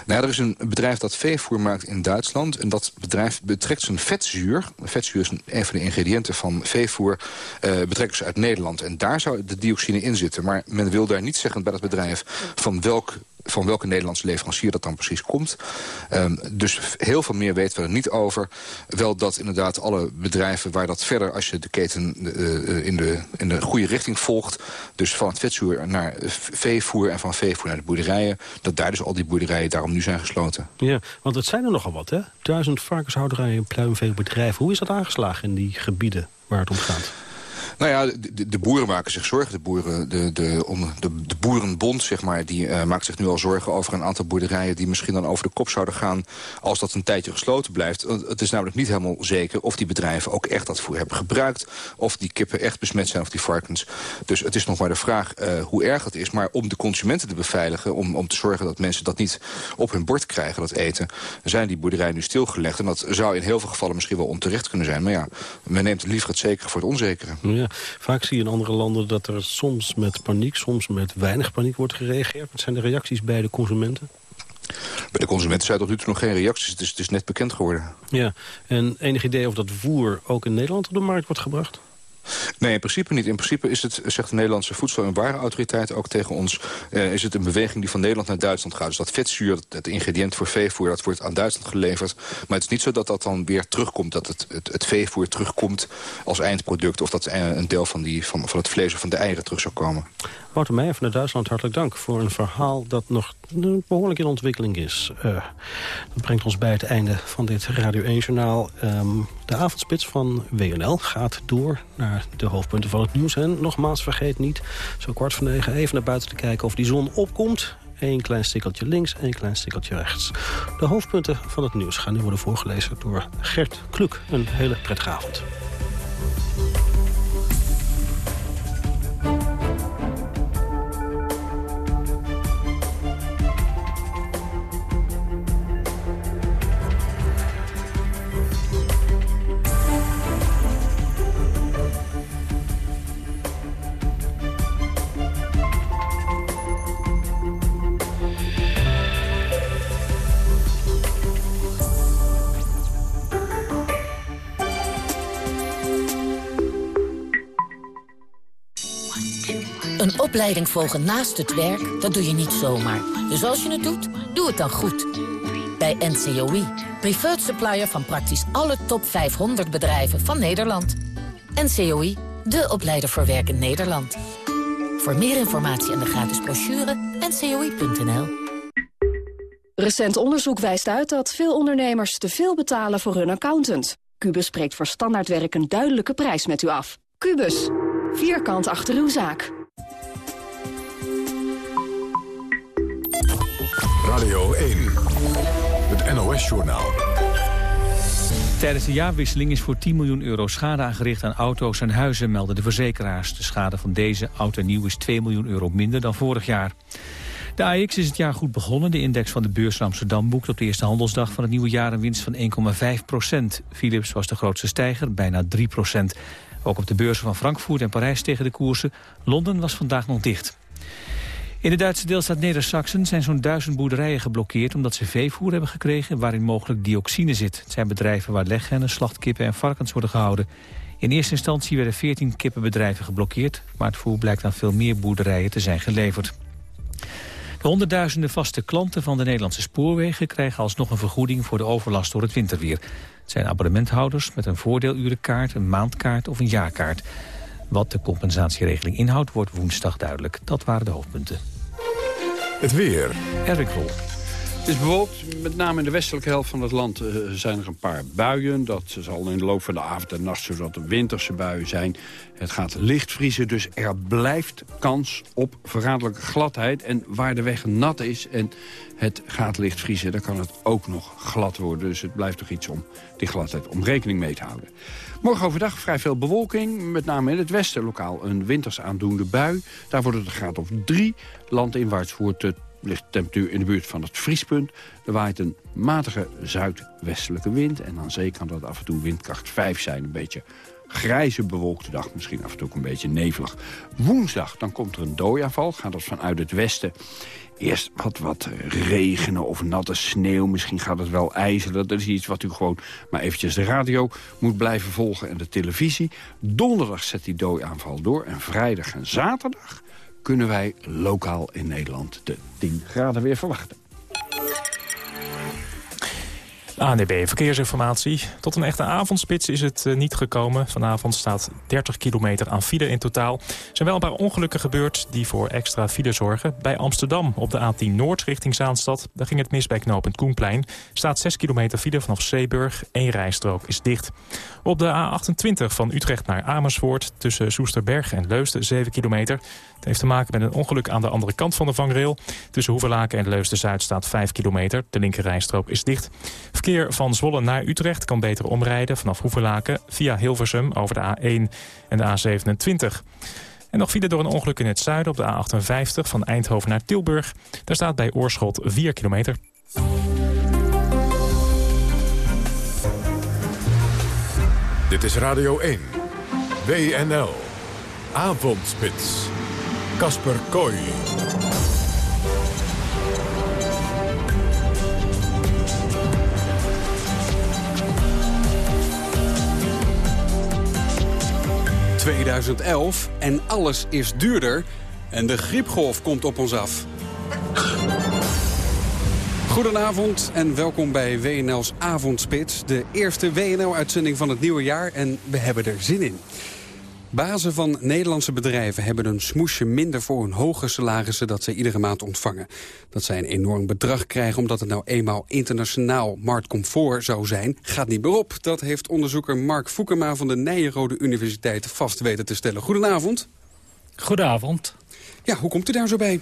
Nou, er is een bedrijf dat veevoer maakt in Duitsland. En dat bedrijf betrekt zijn vetzuur. Vetzuur is een van de ingrediënten van veevoer. Uh, betrekken ze uit Nederland. En daar zou de dioxine in zitten. Maar men wil daar niet zeggen bij dat bedrijf van welk van welke Nederlandse leverancier dat dan precies komt. Um, dus heel veel meer weten we er niet over. Wel dat inderdaad alle bedrijven waar dat verder... als je de keten uh, in, de, in de goede richting volgt... dus van het vetzuur naar veevoer en van veevoer naar de boerderijen... dat daar dus al die boerderijen daarom nu zijn gesloten. Ja, want het zijn er nogal wat, hè? Duizend varkenshouderijen en pluimveebedrijven. Hoe is dat aangeslagen in die gebieden waar het om gaat? Nou ja, de, boeren maken zich zorgen. De, boeren, de, de, de, de boerenbond zeg maar, die, uh, maakt zich nu al zorgen over een aantal boerderijen... die misschien dan over de kop zouden gaan als dat een tijdje gesloten blijft. Het is namelijk niet helemaal zeker of die bedrijven ook echt dat voer hebben gebruikt... of die kippen echt besmet zijn of die varkens. Dus het is nog maar de vraag uh, hoe erg het is. Maar om de consumenten te beveiligen, om, om te zorgen dat mensen dat niet op hun bord krijgen, dat eten... zijn die boerderijen nu stilgelegd. En dat zou in heel veel gevallen misschien wel onterecht kunnen zijn. Maar ja, men neemt liever het zekere voor het onzekere. Ja. Vaak zie je in andere landen dat er soms met paniek, soms met weinig paniek wordt gereageerd. Wat zijn de reacties bij de consumenten? Bij de consumenten zijn tot nu toe nog geen reacties. Het is, het is net bekend geworden. Ja, en enig idee of dat voer ook in Nederland op de markt wordt gebracht? Nee, in principe niet. In principe is het, zegt de Nederlandse Voedsel- en Warenautoriteit ook tegen ons... Uh, is het een beweging die van Nederland naar Duitsland gaat. Dus dat vetzuur, het ingrediënt voor veevoer, dat wordt aan Duitsland geleverd. Maar het is niet zo dat dat dan weer terugkomt. Dat het, het, het veevoer terugkomt als eindproduct... of dat een deel van, die, van, van het vlees of van de eieren terug zou komen. Wouter Meijer van Duitsland, hartelijk dank voor een verhaal dat nog behoorlijk in ontwikkeling is. Uh, dat brengt ons bij het einde van dit Radio 1-journaal. Um, ehm, de avondspits van WNL gaat door naar de hoofdpunten van het nieuws. En nogmaals, vergeet niet, zo kwart van negen even naar buiten te kijken of die zon opkomt. Eén klein stikkeltje links, één klein stikkeltje rechts. De hoofdpunten van het nieuws gaan nu worden voorgelezen door Gert Kluk. Een hele prettige avond. Opleiding volgen naast het werk, dat doe je niet zomaar. Dus als je het doet, doe het dan goed. Bij NCOI, preferred supplier van praktisch alle top 500 bedrijven van Nederland. NCOI, de opleider voor werk in Nederland. Voor meer informatie en de gratis brochure, ncoi.nl. Recent onderzoek wijst uit dat veel ondernemers te veel betalen voor hun accountant. Cubus spreekt voor standaardwerk een duidelijke prijs met u af. Cubus, vierkant achter uw zaak. Radio 1, het NOS-journaal. Tijdens de jaarwisseling is voor 10 miljoen euro schade aangericht aan auto's en huizen, melden de verzekeraars. De schade van deze oud en nieuw is 2 miljoen euro minder dan vorig jaar. De AX is het jaar goed begonnen. De index van de beurs Amsterdam boekt op de eerste handelsdag van het nieuwe jaar een winst van 1,5 procent. Philips was de grootste stijger, bijna 3 procent. Ook op de beurzen van Frankfurt en Parijs tegen de koersen. Londen was vandaag nog dicht. In de Duitse deelstaat Neder-Saxen zijn zo'n duizend boerderijen geblokkeerd... omdat ze veevoer hebben gekregen waarin mogelijk dioxine zit. Het zijn bedrijven waar leghennen, slachtkippen en varkens worden gehouden. In eerste instantie werden 14 kippenbedrijven geblokkeerd... maar het voer blijkt aan veel meer boerderijen te zijn geleverd. De honderdduizenden vaste klanten van de Nederlandse spoorwegen... krijgen alsnog een vergoeding voor de overlast door het winterweer. Het zijn abonnementhouders met een voordeelurenkaart, een maandkaart of een jaarkaart. Wat de compensatieregeling inhoudt, wordt woensdag duidelijk. Dat waren de hoofdpunten. Het weer. Erik Rol. Het is bewolkt, met name in de westelijke helft van het land uh, zijn er een paar buien. Dat zal in de loop van de avond en nacht zodat de winterse buien zijn. Het gaat licht vriezen, dus er blijft kans op verraderlijke gladheid. En waar de weg nat is en het gaat licht vriezen, dan kan het ook nog glad worden. Dus het blijft toch iets om die gladheid om rekening mee te houden. Morgen overdag vrij veel bewolking, met name in het westen lokaal een winters aandoende bui. Daar wordt het een graad of drie. Landinwaarts wordt het ligt de temperatuur in de buurt van het vriespunt. Er waait een matige zuidwestelijke wind. En aan zee kan dat af en toe windkracht 5 zijn. Een beetje grijze bewolkte dag, misschien af en toe ook een beetje nevelig. Woensdag, dan komt er een dooiaanval. Gaat dat vanuit het westen eerst wat, wat regenen of natte sneeuw. Misschien gaat het wel ijzelen. Dat is iets wat u gewoon maar eventjes de radio moet blijven volgen en de televisie. Donderdag zet die dooiaanval door. En vrijdag en zaterdag kunnen wij lokaal in Nederland de 10 graden weer verwachten. ANDB Verkeersinformatie. Tot een echte avondspits is het eh, niet gekomen. Vanavond staat 30 kilometer aan file in totaal. Er zijn wel een paar ongelukken gebeurd die voor extra file zorgen. Bij Amsterdam op de A10 Noord richting Zaanstad. Daar ging het mis bij knooppunt Koenplein. Staat 6 kilometer file vanaf Zeeburg. Eén rijstrook is dicht. Op de A28 van Utrecht naar Amersfoort tussen Soesterberg en Leusden 7 kilometer. Het heeft te maken met een ongeluk aan de andere kant van de vangrail. Tussen Hoevelaken en Leusden-Zuid staat 5 kilometer. De linkerrijstrook is dicht. Verkeer van Zwolle naar Utrecht kan beter omrijden vanaf Hoevelaken... via Hilversum over de A1 en de A27. En nog file door een ongeluk in het zuiden op de A58 van Eindhoven naar Tilburg. Daar staat bij Oorschot 4 kilometer. Dit is Radio 1. WNL. Avondspits. Kasper Kooi. ...2011 en alles is duurder en de griepgolf komt op ons af. Goedenavond en welkom bij WNL's Avondspits. De eerste WNL-uitzending van het nieuwe jaar en we hebben er zin in. Bazen van Nederlandse bedrijven hebben een smoesje minder voor hun hoge salarissen dat ze iedere maand ontvangen. Dat zij een enorm bedrag krijgen omdat het nou eenmaal internationaal marktcomfort zou zijn, gaat niet meer op. Dat heeft onderzoeker Mark Foukema van de Nijenrode Universiteit vast weten te stellen. Goedenavond. Goedenavond. Ja, hoe komt u daar zo bij?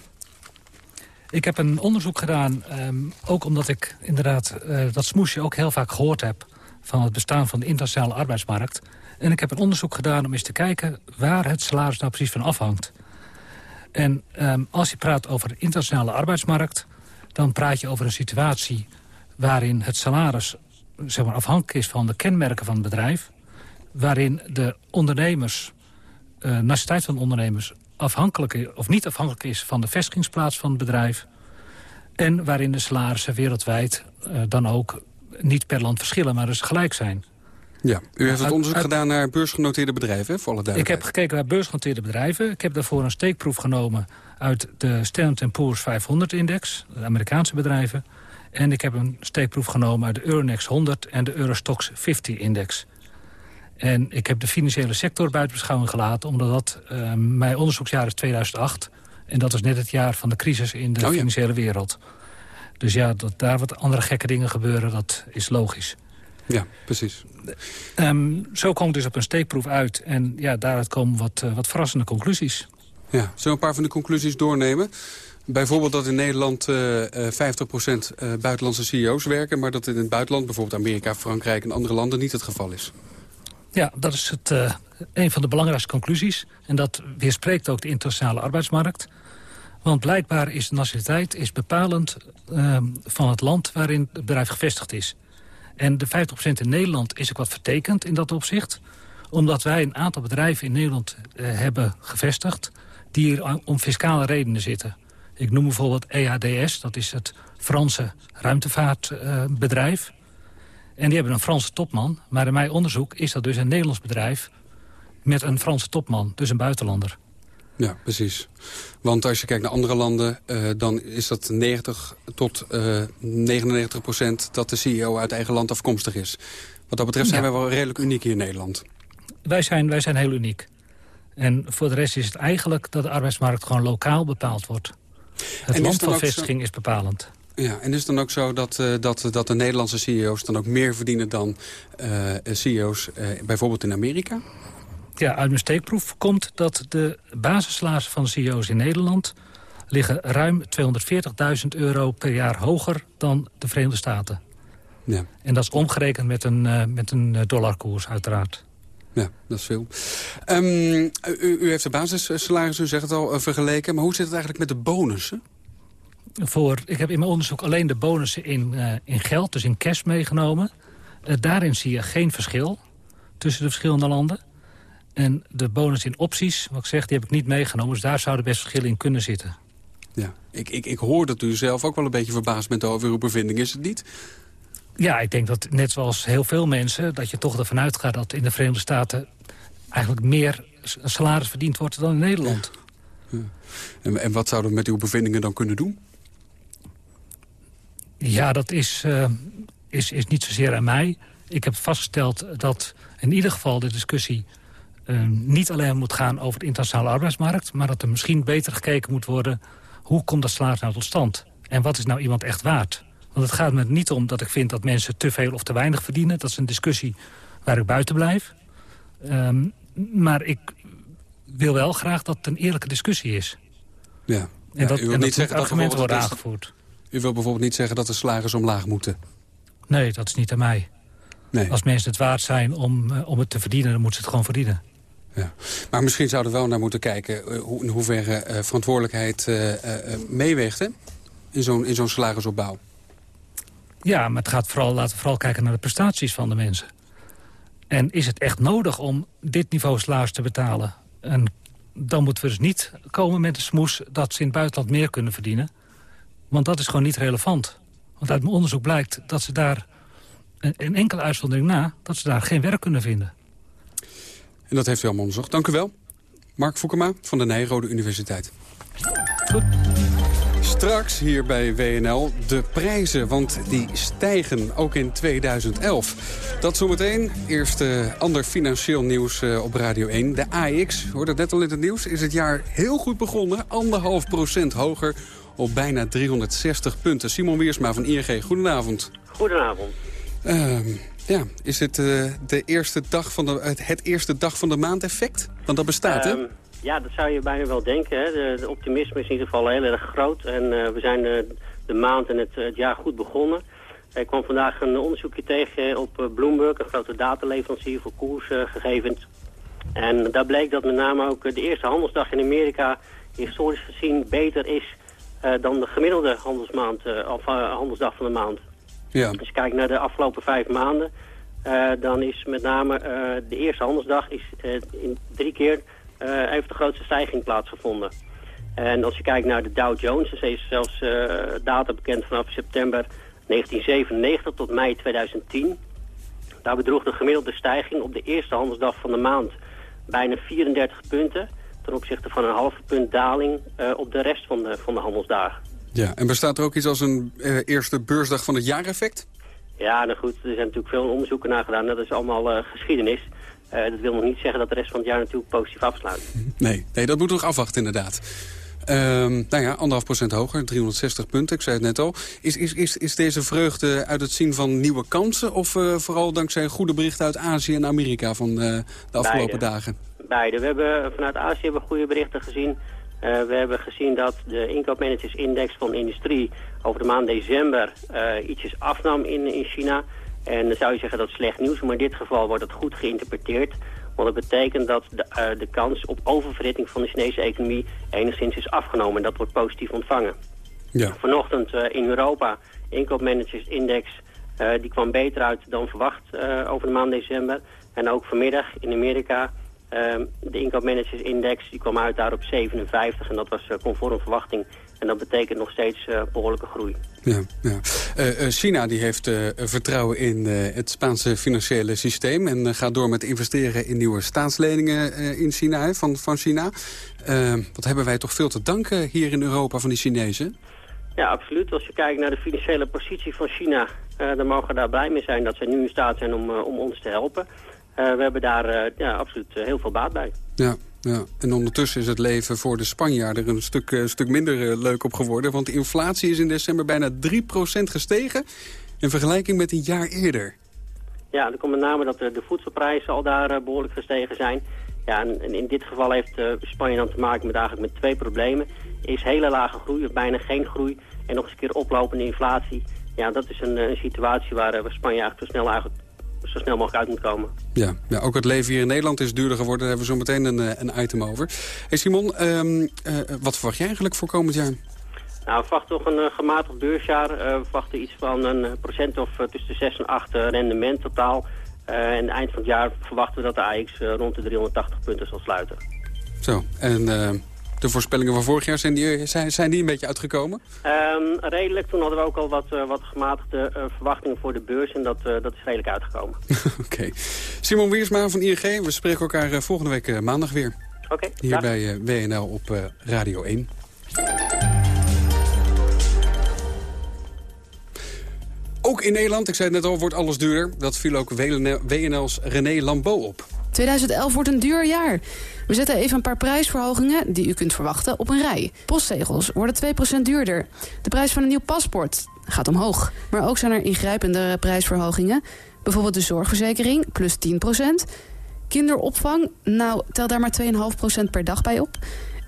Ik heb een onderzoek gedaan, um, ook omdat ik inderdaad uh, dat smoesje ook heel vaak gehoord heb... van het bestaan van de internationale arbeidsmarkt. En ik heb een onderzoek gedaan om eens te kijken waar het salaris nou precies van afhangt. En um, als je praat over de internationale arbeidsmarkt... dan praat je over een situatie waarin het salaris zeg maar, afhankelijk is van de kenmerken van het bedrijf... waarin de ondernemers, uh, nationaliteit van de ondernemers afhankelijk of niet afhankelijk is van de vestigingsplaats van het bedrijf... en waarin de salarissen wereldwijd uh, dan ook niet per land verschillen, maar dus gelijk zijn. Ja, u heeft het onderzoek gedaan naar beursgenoteerde bedrijven, voor alle Ik heb gekeken naar beursgenoteerde bedrijven. Ik heb daarvoor een steekproef genomen uit de Standard Poor's 500-index, de Amerikaanse bedrijven. En ik heb een steekproef genomen uit de Euronext 100 en de Eurostox 50-index. En ik heb de financiële sector buiten beschouwing gelaten... omdat dat uh, mijn onderzoeksjaar is 2008. En dat is net het jaar van de crisis in de oh, ja. financiële wereld. Dus ja, dat daar wat andere gekke dingen gebeuren, dat is logisch. Ja, precies. Um, zo komt het dus op een steekproef uit. En ja, daaruit komen wat, uh, wat verrassende conclusies. Ja, zullen we een paar van de conclusies doornemen? Bijvoorbeeld dat in Nederland uh, 50% uh, buitenlandse CEO's werken... maar dat in het buitenland, bijvoorbeeld Amerika, Frankrijk en andere landen... niet het geval is. Ja, dat is het, uh, een van de belangrijkste conclusies. En dat weerspreekt ook de internationale arbeidsmarkt. Want blijkbaar is de nationaliteit is bepalend uh, van het land waarin het bedrijf gevestigd is. En de 50% in Nederland is ook wat vertekend in dat opzicht. Omdat wij een aantal bedrijven in Nederland uh, hebben gevestigd... die hier om fiscale redenen zitten. Ik noem bijvoorbeeld EADS, dat is het Franse ruimtevaartbedrijf. En die hebben een Franse topman. Maar in mijn onderzoek is dat dus een Nederlands bedrijf... met een Franse topman, dus een buitenlander. Ja, precies. Want als je kijkt naar andere landen, uh, dan is dat 90 tot uh, 99 procent dat de CEO uit eigen land afkomstig is. Wat dat betreft zijn ja. wij wel redelijk uniek hier in Nederland. Wij zijn, wij zijn heel uniek. En voor de rest is het eigenlijk dat de arbeidsmarkt gewoon lokaal bepaald wordt. Het land van vestiging zo... is bepalend. Ja, en is het dan ook zo dat, uh, dat, dat de Nederlandse CEO's dan ook meer verdienen dan CEO's bijvoorbeeld in Amerika? Ja, uit mijn steekproef komt dat de basissalarissen van CEO's in Nederland... liggen ruim 240.000 euro per jaar hoger dan de Verenigde Staten. Ja. En dat is omgerekend met een, uh, met een dollarkoers, uiteraard. Ja, dat is veel. Um, u, u, heeft de basissalaris, u zegt het al, uh, vergeleken. Maar hoe zit het eigenlijk met de bonussen? Voor, ik heb in mijn onderzoek alleen de bonussen in, uh, in geld, dus in cash meegenomen. daarin zie je geen verschil tussen de verschillende landen. En de bonus in opties, wat ik zeg, die heb ik niet meegenomen. Dus daar zouden best verschillen in kunnen zitten. Ja, ik, ik, ik hoor dat u zelf ook wel een beetje verbaasd bent over uw bevinding. Is het niet? Ja, ik denk dat net zoals heel veel mensen... dat je toch ervan uitgaat dat in de Verenigde Staten... eigenlijk meer salaris verdiend wordt dan in Nederland. Ja. Ja. En, en, wat zouden we met uw bevindingen dan kunnen doen? Ja, dat is, uh, is, is niet zozeer aan mij. Ik heb vastgesteld dat in ieder geval de discussie niet alleen moet gaan over de internationale arbeidsmarkt... maar dat er misschien beter gekeken moet worden... hoe komt dat salaris nou tot stand? En wat is nou iemand echt waard? Want het gaat me niet om dat ik vind dat mensen te veel of te weinig verdienen. Dat is een discussie waar ik buiten blijf. Um, maar ik wil wel graag dat het een eerlijke discussie is. Ja. En dat, u wil en niet dat zeggen argumenten dat worden aangevoerd. U wil bijvoorbeeld niet zeggen dat de salarissen omlaag moeten? Nee, dat is niet aan mij. Nee. Als mensen het waard zijn om, uh, om het te verdienen, dan moeten ze het gewoon verdienen. Ja. Maar misschien zouden we wel naar moeten kijken uh, hoe, in hoeverre uh, verantwoordelijkheid meeweegt hè? in zo'n zo'n salarisopbouw. Ja, maar het gaat vooral, laten we vooral kijken naar de prestaties van de mensen. En is het echt nodig om dit niveau salaris te betalen? En dan moeten we dus niet komen met de smoes dat ze in het buitenland meer kunnen verdienen. Want dat is gewoon niet relevant. Want uit mijn onderzoek blijkt dat ze daar, een enkele uitzondering na... dat ze daar geen werk kunnen vinden. En dat heeft u allemaal onderzocht. Dank u wel. Mark Foukema van de Nijrode Universiteit. Goed. Straks hier bij WNL de prijzen, want die stijgen ook in 2011. Dat zometeen. Eerst uh, ander financieel nieuws uh, op Radio 1. De AX, hoorde het net al in het nieuws, is het jaar heel goed begonnen. Anderhalf procent hoger op bijna 360 punten. Simon Wiersma van ING, goedenavond. Goedenavond. Uh, ja, is het uh, de eerste dag van de, het, eerste dag van de maand effect? Want dat bestaat, hè? Ja, dat zou je bijna wel denken. Hè? De, optimisme is in ieder geval heel erg groot. En uh, we zijn uh, de maand en het, het, jaar goed begonnen. Ik kwam vandaag een onderzoekje tegen op Bloomberg, een grote dataleverancier voor koersgegevens. en daar bleek dat met name ook de eerste handelsdag in Amerika historisch gezien beter is dan de gemiddelde handelsmaand, of handelsdag van de maand. Ja. Als je kijkt naar de afgelopen vijf maanden, uh, dan is met name uh, de eerste handelsdag is, uh, in drie keer heeft de grootste stijging plaatsgevonden. En als je kijkt naar de Dow Jones, er is zelfs data bekend vanaf september 1997 tot mei 2010. Daar bedroeg de gemiddelde stijging op de eerste handelsdag van de maand bijna 34 punten... ten opzichte van een halve punt daling op de rest van de, van de handelsdagen. Ja, en bestaat er ook iets als een uh, eerste beursdag van het jaar effect? Ja, nou goed, er zijn natuurlijk veel onderzoeken naar gedaan. Dat is allemaal uh, geschiedenis. Uh, dat wil nog niet zeggen dat de rest van het jaar natuurlijk positief afsluit. Nee, nee dat moeten we nog afwachten inderdaad. Um, nou ja, anderhalf procent hoger, 360 punten, ik zei het net al. Is, is, is, is deze vreugde uit het zien van nieuwe kansen... of uh, vooral dankzij goede berichten uit Azië en Amerika van de afgelopen Beide. dagen? Beide. We hebben vanuit Azië hebben we goede berichten gezien. Uh, we hebben gezien dat de inkoopmanagersindex van de industrie over de maand december uh, ietsjes afnam in, in China. En dan zou je zeggen dat is slecht nieuws, maar in dit geval wordt het goed geïnterpreteerd. Want dat betekent dat de, uh, de kans op oververhitting van de Chinese economie enigszins is afgenomen. En dat wordt positief ontvangen. Ja. Vanochtend in Europa, inkoopmanagersindex, die kwam beter uit dan verwacht over de maand december. En ook vanmiddag in Amerika, de inkoopmanagersindex, die kwam uit daar op 57. En dat was conform verwachting. En dat betekent nog steeds behoorlijke groei. Ja, ja. Uh, China die heeft vertrouwen in het Spaanse financiële systeem... en gaat door met investeren in nieuwe staatsleningen in China, hè, van, van China. wat hebben wij toch veel te danken hier in Europa van die Chinezen? Ja, absoluut. Als je kijkt naar de financiële positie van China... dan mogen we daar blij mee zijn dat ze nu in staat zijn om, om ons te helpen. We hebben daar ja, absoluut heel veel baat bij. Ja, ja, en ondertussen is het leven voor de Spanjaarden een stuk, uh, stuk minder leuk op geworden. Want de inflatie is in december bijna 3% gestegen in vergelijking met een jaar eerder. Ja, dat komt met name dat de, voedselprijzen al daar behoorlijk gestegen zijn. Ja, en, in dit geval heeft Spanje dan te maken met eigenlijk met twee problemen. Is hele lage groei of bijna geen groei en nog eens een keer oplopende inflatie. Ja, dat is een, een situatie waar, waar Spanje eigenlijk zo snel eigenlijk zo snel mogelijk uit moet komen. Ja, ja, ook het leven hier in Nederland is duurder geworden. Daar hebben we zo meteen een, eh, een item over. Hey Simon, um, uh, wat verwacht jij eigenlijk voor komend jaar? Nou, we verwachten toch een uh, gematigd beursjaar. We verwachten iets van een procent of tussen de 6 en 8 rendement totaal. en eind van het jaar verwachten we dat de AX rond de 380 punten zal sluiten. Zo, en de voorspellingen van vorig jaar, zijn die, zijn, zijn die een beetje uitgekomen? Um, redelijk. Toen hadden we ook al wat, uh, wat gematigde uh, verwachtingen voor de beurs. En dat, uh, dat is redelijk uitgekomen. Oké. Okay. Simon Wiersma van ING. We spreken elkaar volgende week maandag weer. Oké. Okay, Hier dag. bij WNL op Radio 1. Ook in Nederland, ik zei het net al, wordt alles duurder. Dat viel ook WNL's René Lambeau op. 2011 wordt een duur jaar. We zetten even een paar prijsverhogingen die u kunt verwachten op een rij. Postzegels worden 2% duurder. De prijs van een nieuw paspoort gaat omhoog. Maar ook zijn er ingrijpende prijsverhogingen. Bijvoorbeeld de zorgverzekering, plus 10%. Kinderopvang, nou, tel daar maar 2,5% per dag bij op.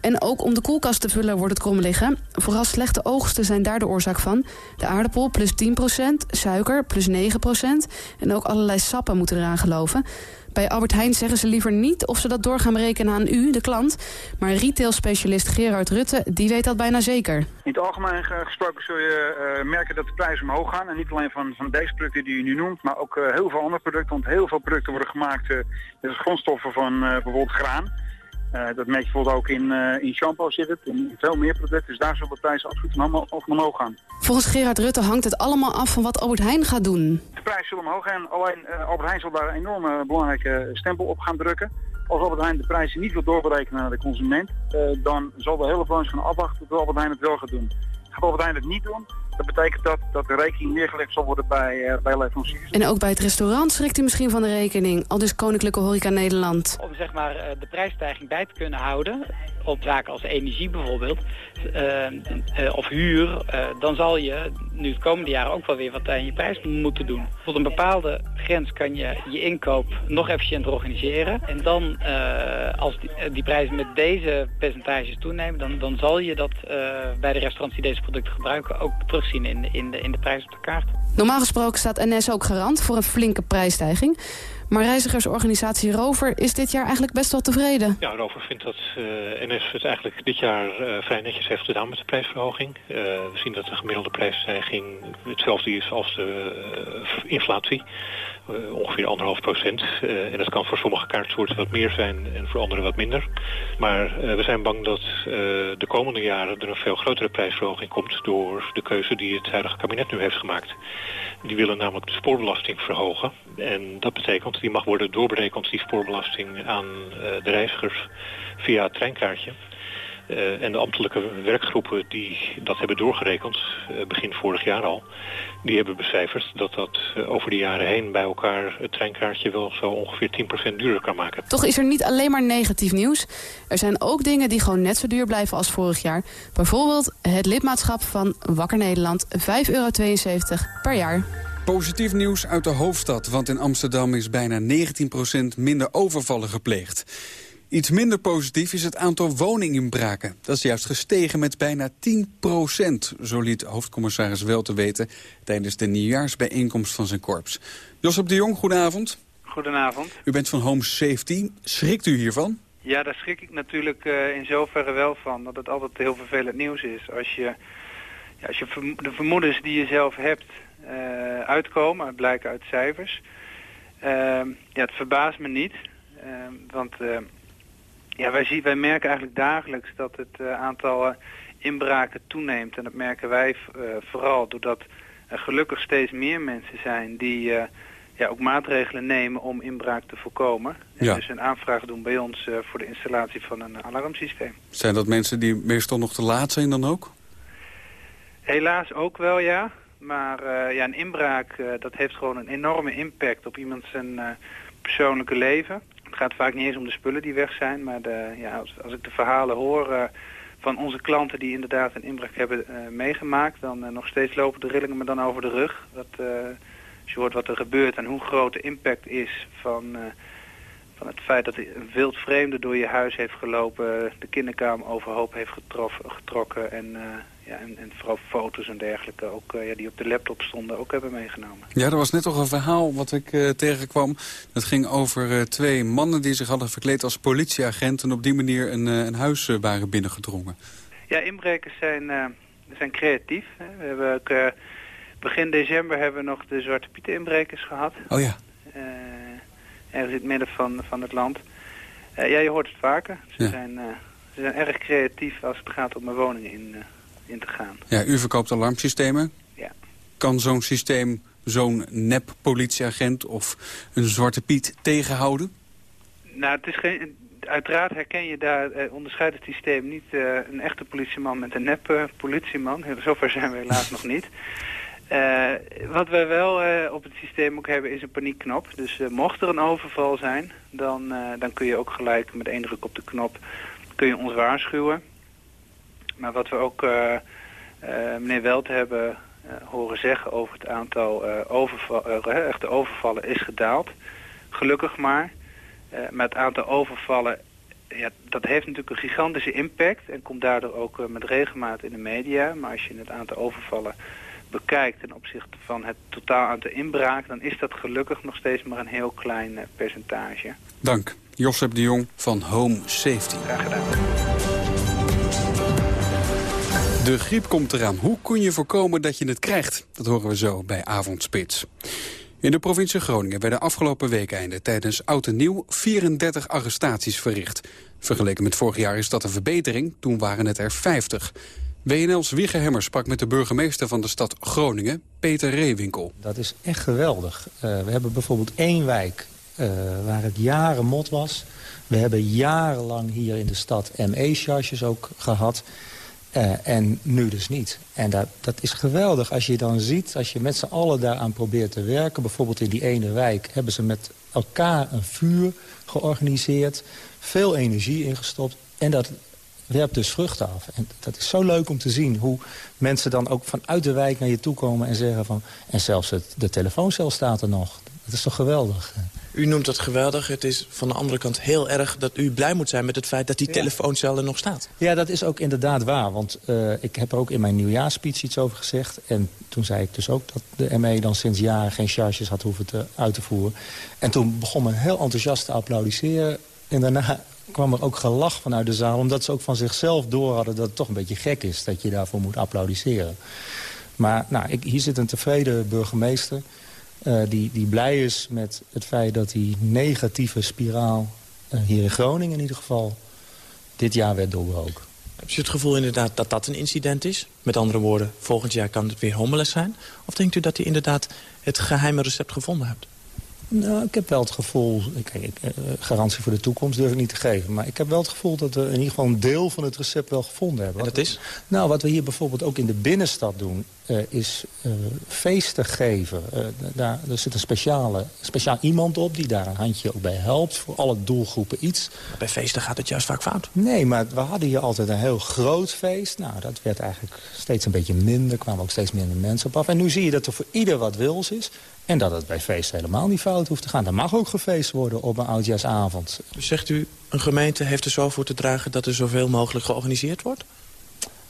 En ook om de koelkast te vullen wordt het krom liggen. Vooral slechte oogsten zijn daar de oorzaak van. De aardappel plus 10%, suiker plus 9%. En ook allerlei sappen moeten eraan geloven. Bij Albert Heijn zeggen ze liever niet of ze dat door gaan berekenen aan u, de klant. Maar retailspecialist Gerard Rutte, die weet dat bijna zeker. In het algemeen gesproken zul je uh, merken dat de prijzen omhoog gaan. En niet alleen van, van deze producten die u nu noemt, maar ook uh, heel veel andere producten. Want heel veel producten worden gemaakt uh, met grondstoffen van bijvoorbeeld graan. Uh, dat merk je bijvoorbeeld ook in, uh, in shampoo zit het, in veel meer producten. Dus daar zullen de prijzen absoluut omhoog, omhoog gaan. Volgens Gerard Rutte hangt het allemaal af van wat Albert Heijn gaat doen. De prijzen zullen omhoog gaan. Alleen uh, Albert Heijn zal daar een enorme belangrijke stempel op gaan drukken. Als Albert Heijn de prijzen niet wil doorberekenen naar de consument, dan zal de hele branche gaan afwachten tot Albert Heijn het wel gaat doen. Gaat Albert Heijn het niet doen, dat betekent dat, dat de rekening neergelegd zal worden bij, uh, bij leveranciers. En ook bij het restaurant schrikt u misschien van de rekening, al dus Koninklijke Horeca Nederland. Om zeg maar, eh, de prijsstijging bij te kunnen houden, op zaken als energie bijvoorbeeld, uh, uh, of huur, dan zal je nu het komende jaar ook wel weer wat aan je prijs moeten doen. Tot een bepaalde grens kan je je inkoop nog efficiënter organiseren. En dan, als die, die, prijzen met deze percentages toenemen, dan, dan zal je dat bij de restaurants die deze producten gebruiken ook terugzien in, in, de, in de prijs op de kaart. Normaal gesproken staat NS ook garant voor een flinke prijsstijging. Maar reizigersorganisatie Rover is dit jaar eigenlijk best wel tevreden. Ja, Rover vindt dat uh, NS het eigenlijk dit jaar vrij netjes heeft gedaan met de prijsverhoging. Uh, we zien dat de gemiddelde prijsstijging hetzelfde is als de inflatie. Ongeveer anderhalf procent. en dat kan voor sommige kaartsoorten wat meer zijn en voor andere wat minder. Maar we zijn bang dat de komende jaren er een veel grotere prijsverhoging komt door de keuze die het huidige kabinet nu heeft gemaakt. Die willen namelijk de spoorbelasting verhogen. En dat betekent, die mag worden doorberekend, die spoorbelasting, aan de reizigers via het treinkaartje. Uh, en de ambtelijke werkgroepen die dat hebben doorgerekend, uh, begin vorig jaar al, die hebben becijferd dat dat uh, over de jaren heen bij elkaar het treinkaartje wel zo ongeveer 10% duurder kan maken. Toch is er niet alleen maar negatief nieuws. Er zijn ook dingen die gewoon net zo duur blijven als vorig jaar. Bijvoorbeeld het lidmaatschap van Wakker Nederland, 5,72 euro per jaar. Positief nieuws uit de hoofdstad, want in Amsterdam is bijna 19% minder overvallen gepleegd. Iets minder positief is het aantal woninginbraken. Dat is juist gestegen met bijna 10% Zo liet hoofdcommissaris wel te weten tijdens de nieuwjaarsbijeenkomst van zijn korps. Josep de Jong, goedenavond. Goedenavond. U bent van Home Safety. Schrikt u hiervan? Ja, daar schrik ik natuurlijk uh, in zoverre wel van. Dat het altijd heel vervelend nieuws is. Als je, ja, als je de vermoedens die je zelf hebt uh, uitkomen, blijken uit cijfers. Uh, ja, het verbaast me niet. Ehm, want eh, ja, wij, zien, wij merken eigenlijk dagelijks dat het aantal inbraken toeneemt. En dat merken wij vooral doordat er gelukkig steeds meer mensen zijn die ja, ook maatregelen nemen om inbraak te voorkomen. En dus een aanvraag doen bij ons uh, voor de installatie van een alarmsysteem. Zijn dat mensen die meestal nog te laat zijn dan ook? Helaas ook wel, ja. Maar uh, ja, een inbraak uh, dat heeft gewoon een enorme impact op iemand zijn persoonlijke leven. Het gaat vaak niet eens om de spullen die weg zijn, maar de, ja, als, ik de verhalen hoor van onze klanten die inderdaad een inbraak hebben meegemaakt, dan nog steeds lopen de rillingen me dan over de rug. Dat als je hoort wat er gebeurt en hoe groot de impact is van, van het feit dat een wild vreemde door je huis heeft gelopen, de kinderkamer overhoop heeft getrokken en, ja, en, en, vooral foto's en dergelijke ook, uh, ja, die op de laptop stonden ook hebben meegenomen. Ja, er was net nog een verhaal wat ik tegenkwam. Dat ging over twee mannen die zich hadden verkleed als politieagenten en op die manier een, een huis waren binnengedrongen. Ja, inbrekers zijn, zijn creatief. Hè. We hebben ook Begin december hebben we nog de Zwarte Pieten inbrekers gehad. Oh ja. Ergens in het midden van, van het land. Ja, je hoort het vaker. Ze, ja. zijn, ze zijn erg creatief als het gaat om mijn woningen in, in te gaan. Ja, u verkoopt alarmsystemen. Ja. Kan zo'n systeem zo'n nep-politieagent of een Zwarte Piet tegenhouden? Nou, het is geen, uiteraard herken je daar, eh, onderscheidt het systeem niet uh, een echte politieman met een nep politieman. Zover zijn we helaas nog niet. Uh, wat we wel uh, op het systeem ook hebben is een paniekknop. Dus uh, mocht er een overval zijn, dan, dan kun je ook gelijk met één druk op de knop kun je ons waarschuwen. Maar wat we ook meneer Welt hebben horen zeggen over het aantal overval, echte overvallen is gedaald. Gelukkig maar. maar het aantal overvallen, ja, dat heeft natuurlijk een gigantische impact en komt daardoor ook met regelmaat in de media. Maar als je het aantal overvallen bekijkt ten opzichte van het totaal aantal inbraak... dan is dat gelukkig nog steeds maar een heel klein percentage. Dank. Josep de Jong van Home Safety. Graag gedaan. De griep komt eraan. Hoe kun je voorkomen dat je het krijgt? Dat horen we zo bij Avondspits. In de provincie Groningen werden afgelopen weekende tijdens Oud en Nieuw 34 arrestaties verricht. Vergeleken met vorig jaar is dat een verbetering, toen waren het er 50. WNL's Wiegehemmer sprak met de burgemeester van de stad Groningen, Peter Reewinkel. Dat is echt geweldig. Uh, we hebben bijvoorbeeld één wijk uh, waar het jaren mot was. We hebben jarenlang hier in de stad ME-charges ook gehad. Uh, en nu dus niet. En dat, dat is geweldig als je dan ziet, als je met z'n allen daaraan probeert te werken. Bijvoorbeeld in die ene wijk hebben ze met elkaar een vuur georganiseerd. Veel energie ingestopt. En dat werpt dus vruchten af. En dat is zo leuk om te zien hoe mensen dan ook vanuit de wijk naar je toe komen en zeggen van... en zelfs het, de telefooncel staat er nog. Dat is toch geweldig. U noemt dat geweldig. Het is van de andere kant heel erg dat u blij moet zijn met het feit dat die ja. telefooncel er nog staat. Ja, dat is ook inderdaad waar. Want uh, ik heb er ook in mijn nieuwjaarspeech iets over gezegd. En toen zei ik dus ook dat de ME dan sinds jaren geen charges had hoeven te, uit te voeren. En toen begon men heel enthousiast te applaudisseren. En daarna kwam er ook gelach vanuit de zaal... omdat ze ook van zichzelf door hadden dat het toch een beetje gek is... dat je daarvoor moet applaudisseren. Maar nou, ik, hier zit een tevreden burgemeester... Uh, die, die blij is met het feit dat die negatieve spiraal... Uh, hier in Groningen in ieder geval dit jaar werd doorbroken. Heb je het gevoel inderdaad dat dat een incident is? Met andere woorden, volgend jaar kan het weer hommeles zijn? Of denkt u dat u inderdaad het geheime recept gevonden hebt? Nou, ik heb wel het gevoel... Kijk, uh, garantie voor de toekomst durf ik niet te geven. Maar ik heb wel het gevoel dat we in ieder geval een deel van het recept wel gevonden hebben. En dat is? Nou, wat we hier bijvoorbeeld ook in de binnenstad doen... Uh, is uh, feesten geven. daar, er zit een speciale, speciaal iemand op die daar een handje ook bij helpt. Voor alle doelgroepen iets. Maar bij feesten gaat het juist vaak fout. Nee, maar we hadden hier altijd een heel groot feest. Nou, dat werd eigenlijk steeds een beetje minder. kwamen ook steeds minder mensen op af. En nu zie je dat er voor ieder wat wils is. En dat het bij feesten helemaal niet fout hoeft te gaan. Er mag ook gefeest worden op een oudjaarsavond. Dus zegt u, een gemeente heeft er zo voor te dragen... dat er zoveel mogelijk georganiseerd wordt?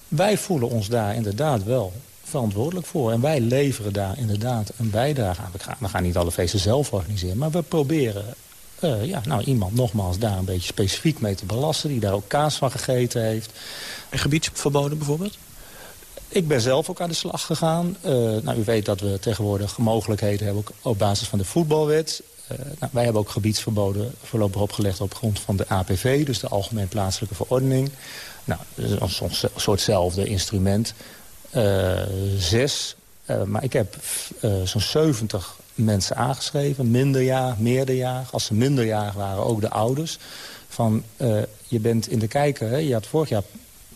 Wij voelen ons daar inderdaad wel verantwoordelijk voor. En wij leveren daar inderdaad een bijdrage aan. We gaan, we gaan niet alle feesten zelf organiseren, maar we proberen uh, ja, nou, iemand nogmaals daar een beetje specifiek mee te belasten... die daar ook kaas van gegeten heeft. En gebiedsverboden bijvoorbeeld? Ik ben zelf ook aan de slag gegaan. Uh, nou, u weet dat we tegenwoordig mogelijkheden hebben... op basis van de voetbalwet. Uh, nou, wij hebben ook gebiedsverboden voorlopig opgelegd... op grond van de APV, dus de Algemeen Plaatselijke Verordening. Nou, een soortzelfde instrument. Uh, zes, maar ik heb zo'n 70 mensen aangeschreven. Minderjarig, meerderjarig. Als ze minderjarig waren, ook de ouders. Van, je bent in de kijker, je had vorig jaar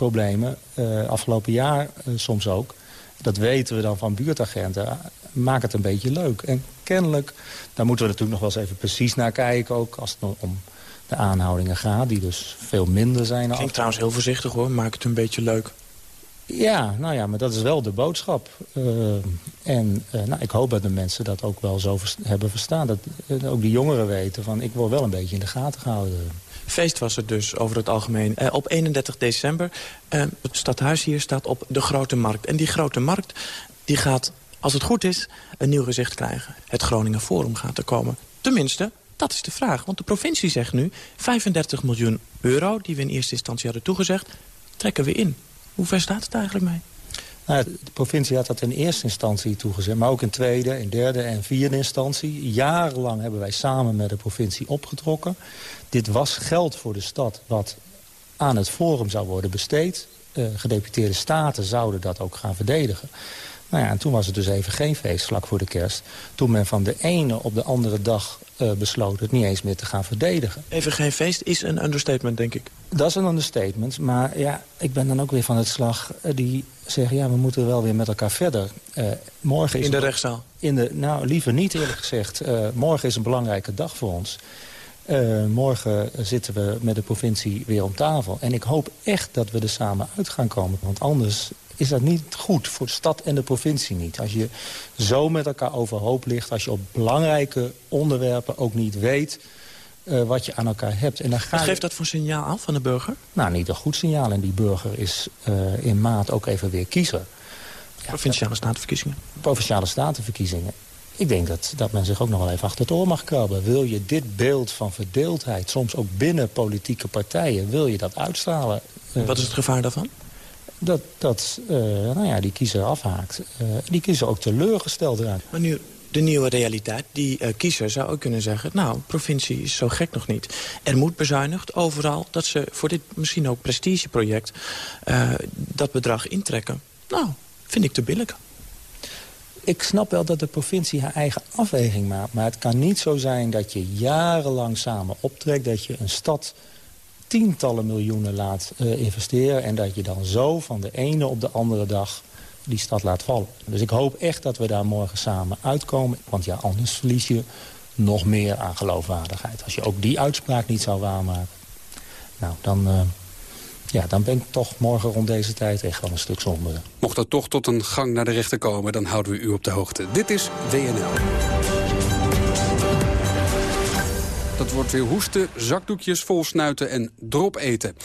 problemen. Uh, afgelopen jaar uh, soms ook. Dat weten we dan van buurtagenten. Maak het een beetje leuk. En kennelijk, daar moeten we natuurlijk nog wel eens even precies naar kijken. Ook als het om de aanhoudingen gaat, die dus veel minder zijn. Klinkt trouwens heel voorzichtig hoor, maak het een beetje leuk. Ja, nou ja, maar dat is wel de boodschap. Uh, en uh, nou, ik hoop dat de mensen dat ook wel zo vers hebben verstaan. Dat uh, ook die jongeren weten van ik word wel een beetje in de gaten gehouden. Feest was het dus over het algemeen. op 31 december, het stadhuis hier staat op de Grote Markt. En die Grote Markt die gaat, als het goed is, een nieuw gezicht krijgen. Het Groningen Forum gaat er komen. Tenminste, dat is de vraag. Want de provincie zegt nu 35 miljoen euro... die we in eerste instantie hadden toegezegd, trekken we in. Hoe ver staat het eigenlijk mee? Nou, de provincie had dat in eerste instantie toegezegd... maar ook in tweede, in derde en vierde instantie. Jarenlang hebben wij samen met de provincie opgetrokken. Dit was geld voor de stad wat aan het forum zou worden besteed. Uh, gedeputeerde staten zouden dat ook gaan verdedigen. Nou ja, en toen was het dus even geen feest vlak voor de kerst. Toen men van de ene op de andere dag uh, besloot het niet eens meer te gaan verdedigen. Even geen feest is een understatement, denk ik. Dat is een understatement, maar ja, ik ben dan ook weer van het slag... Uh, die zeggen, ja, we moeten wel weer met elkaar verder. Uh, morgen is in de rechtszaal? In de, nou, liever niet eerlijk gezegd. morgen is een belangrijke dag voor ons. Morgen zitten we met de provincie weer om tafel. En ik hoop echt dat we er samen uit gaan komen. Want anders is dat niet goed voor de stad en de provincie niet. Als je zo met elkaar overhoop ligt, als je op belangrijke onderwerpen ook niet weet... Uh, wat je aan elkaar hebt. En dan ga wat geeft dat voor signaal af van de burger? Nou, niet een goed signaal. En die burger is uh, in maart ook even weer kiezer. Ja, Provinciale statenverkiezingen? Provinciale statenverkiezingen. Ik denk dat, dat men zich ook nog wel even achter het oor mag krabben. Wil je dit beeld van verdeeldheid, soms ook binnen politieke partijen... wil je dat uitstralen? Wat is het gevaar daarvan? dat, dat uh, nou ja, die kiezer afhaakt. Uh, die kiezer ook teleurgesteld raakt. Maar nu de nieuwe realiteit, die uh, kiezer zou ook kunnen zeggen... nou, provincie is zo gek nog niet. Er moet bezuinigd overal dat ze voor dit misschien ook prestigeproject... dat bedrag intrekken. Nou, vind ik te billig. Ik snap wel dat de provincie haar eigen afweging maakt. Maar het kan niet zo zijn dat je jarenlang samen optrekt... dat je een stad tientallen miljoenen laat uh, investeren... en dat je dan zo van de ene op de andere dag die stad laat vallen. Dus ik hoop echt dat we daar morgen samen uitkomen. Want ja, anders verlies je nog meer aan geloofwaardigheid. Als je ook die uitspraak niet zou waarmaken... nou, dan, uh, ja, dan ben ik toch morgen rond deze tijd echt wel een stuk somberder. Mocht er toch tot een gang naar de rechter komen... dan houden we u op de hoogte. Dit is WNL. Dat wordt weer hoesten, zakdoekjes vol snuiten en drop eten.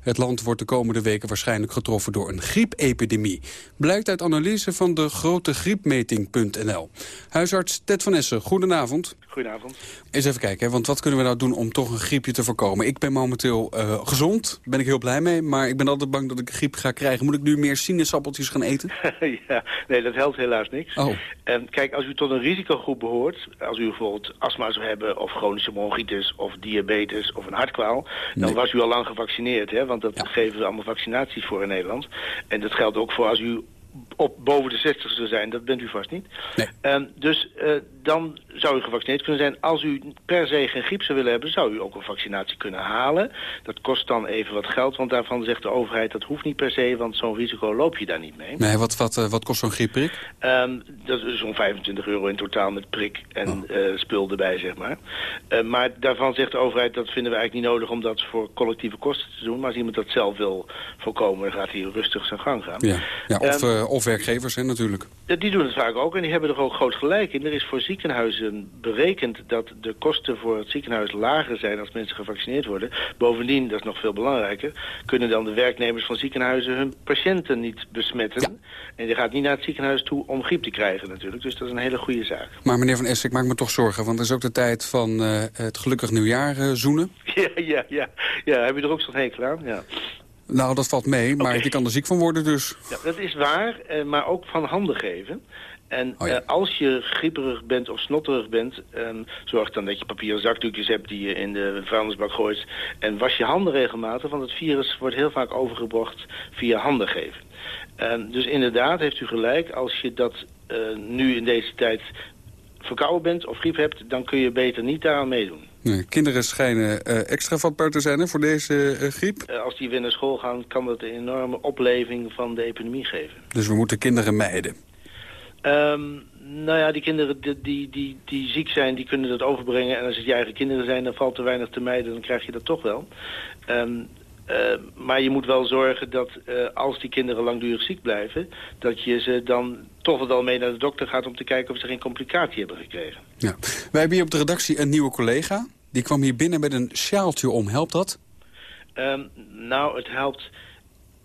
Het land wordt de komende weken waarschijnlijk getroffen door een griepepidemie. Blijkt uit analyse van de grote griepmeting.nl. Huisarts Ted van Essen, goedenavond. Goedenavond. Eens even kijken, want wat kunnen we nou doen om toch een griepje te voorkomen? Ik ben momenteel uh, gezond, ben ik heel blij mee, maar ik ben altijd bang dat ik griep ga krijgen. Moet ik nu meer sinaasappeltjes gaan eten? ja, nee, dat helpt helaas niks. Oh. En kijk, als u tot een risicogroep behoort, als u bijvoorbeeld astma zou hebben, of chronische bronchitis, of diabetes, of een hartkwaal, dan nee. was u al lang gevaccineerd, hè? want dat ja. geven ze allemaal vaccinaties voor in Nederland. En dat geldt ook voor als u op boven de 60 zou zijn, dat bent u vast niet. Nee. Um, dus uh, dan zou u gevaccineerd kunnen zijn. Als u per se geen griep zou willen hebben, zou u ook een vaccinatie kunnen halen. Dat kost dan even wat geld, want daarvan zegt de overheid... dat hoeft niet per se, want zo'n risico loop je daar niet mee. Nee, wat, wat, uh, wat kost zo'n griepprik? Um, dat is zo'n 25 euro in totaal met prik en oh. uh, spul erbij, zeg maar. Uh, maar daarvan zegt de overheid, dat vinden we eigenlijk niet nodig... om dat voor collectieve kosten te doen. Maar als iemand dat zelf wil voorkomen, dan gaat hij rustig zijn gang gaan. Ja, ja of, um, of werkgevers, hè, natuurlijk. Die doen het vaak ook en die hebben er ook groot gelijk in. Er is voor ziekenhuizen ziekenhuizen berekend dat de kosten voor het ziekenhuis lager zijn als mensen gevaccineerd worden. Bovendien, dat is nog veel belangrijker, kunnen dan de werknemers van ziekenhuizen hun patiënten niet besmetten. En je gaat niet naar het ziekenhuis toe om griep te krijgen natuurlijk. Dus dat is een hele goede zaak. Maar meneer Van Essen, ik maak me toch zorgen, want het is ook de tijd van uh, het gelukkig nieuwjaar uh, zoenen. Ja, ja, ja, ja. Heb je er ook zo'n hekel aan? Ja. Nou, dat valt mee, maar je kan er ziek van worden dus. Ja, dat is waar, eh, maar ook van handen geven. En oh eh, als je grieperig bent of snotterig bent... Um, zorg dan dat je papieren zakdoekjes hebt die je in de vuilnisbak gooit. En was je handen regelmatig, want het virus wordt heel vaak overgebracht via handen geven. Um, dus inderdaad heeft u gelijk, als je dat uh, nu in deze tijd verkouden bent of griep hebt... dan kun je beter niet daaraan meedoen. Nee, kinderen schijnen uh, extra vatbaar te zijn hè, voor deze uh, griep. Uh, als die weer naar school gaan, kan dat een enorme opleving van de epidemie geven. Dus we moeten kinderen mijden? Um, nou ja, die kinderen die, die, die, die, ziek zijn, die kunnen dat overbrengen. En als het je eigen kinderen zijn, dan valt er weinig te mijden. Dan krijg je dat toch wel. Um, uh, maar je moet wel zorgen dat uh, als die kinderen langdurig ziek blijven... dat je ze dan toch wel mee naar de dokter gaat om te kijken of ze geen complicatie hebben gekregen. Ja. Wij hebben hier op de redactie een nieuwe collega. Die kwam hier binnen met een sjaaltje om. Helpt dat? Um, nou, het helpt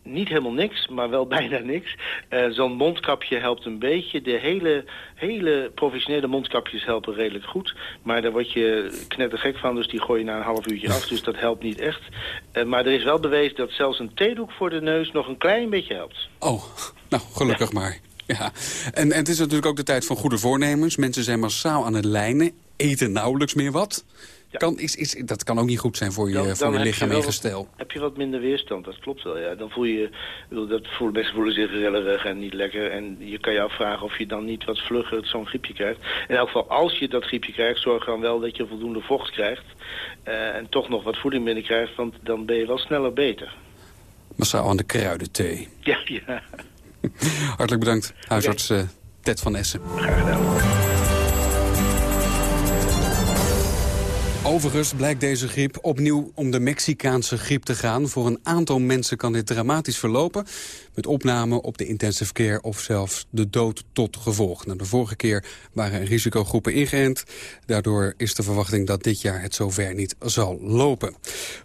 niet helemaal niks, maar wel bijna niks. Uh, Zo'n mondkapje helpt een beetje. De hele, hele professionele mondkapjes helpen redelijk goed. Maar daar word je knettergek van, dus die gooi je na een half uurtje af. Dus dat helpt niet echt. Uh, maar er is wel bewezen dat zelfs een theedoek voor de neus nog een klein beetje helpt. Oh, nou, gelukkig ja. maar. Ja, en, en het is natuurlijk ook de tijd van goede voornemens. Mensen zijn massaal aan het lijnen, eten nauwelijks meer wat. Ja. Kan, is, is, dat kan ook niet goed zijn voor je, dan, voor je lichaam en gestel. Heb je wat minder weerstand, dat klopt wel. Ja. Dan voel je, dat voelen, mensen voelen zich gezellig en niet lekker. En je kan je afvragen of je dan niet wat vlugger zo'n griepje krijgt. In elk geval, als je dat griepje krijgt, zorg dan wel dat je voldoende vocht krijgt. Uh, en toch nog wat voeding binnenkrijgt, want dan ben je wel sneller beter. Massaal aan de kruidenthee. Ja, ja. Hartelijk bedankt, huisarts okay. uh, Ted van Essen. Graag gedaan. Overigens blijkt deze griep opnieuw om de Mexicaanse griep te gaan. Voor een aantal mensen kan dit dramatisch verlopen met opname op de intensive care of zelfs de dood tot gevolg. Nou, de vorige keer waren risicogroepen ingeënt. Daardoor is de verwachting dat dit jaar het zover niet zal lopen.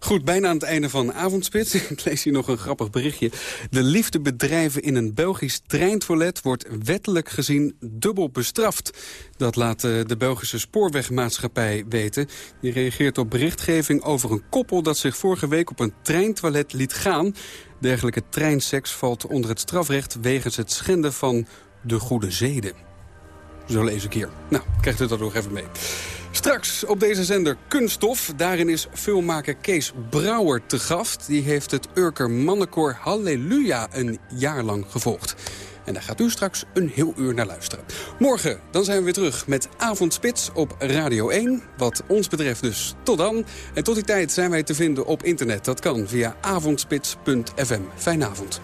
Goed, bijna aan het einde van avondspits. Ik lees hier nog een grappig berichtje. De liefdebedrijven in een Belgisch treintoilet wordt wettelijk gezien dubbel bestraft. Dat laat de Belgische spoorwegmaatschappij weten. Die reageert op berichtgeving over een koppel dat zich vorige week op een treintoilet liet gaan. Dergelijke treinseks valt onder het strafrecht... wegens het schenden van de goede zeden. Zo lees ik hier. Nou, krijgt u dat nog even mee. Straks op deze zender Kunststof. Daarin is filmmaker Kees Brouwer te gast. Die heeft het Urker mannenkoor Halleluja een jaar lang gevolgd. En daar gaat u straks een heel uur naar luisteren. Morgen dan zijn we weer terug met Avondspits op Radio 1. Wat ons betreft dus tot dan. En tot die tijd zijn wij te vinden op internet. Dat kan via avondspits.fm. Fijne avond.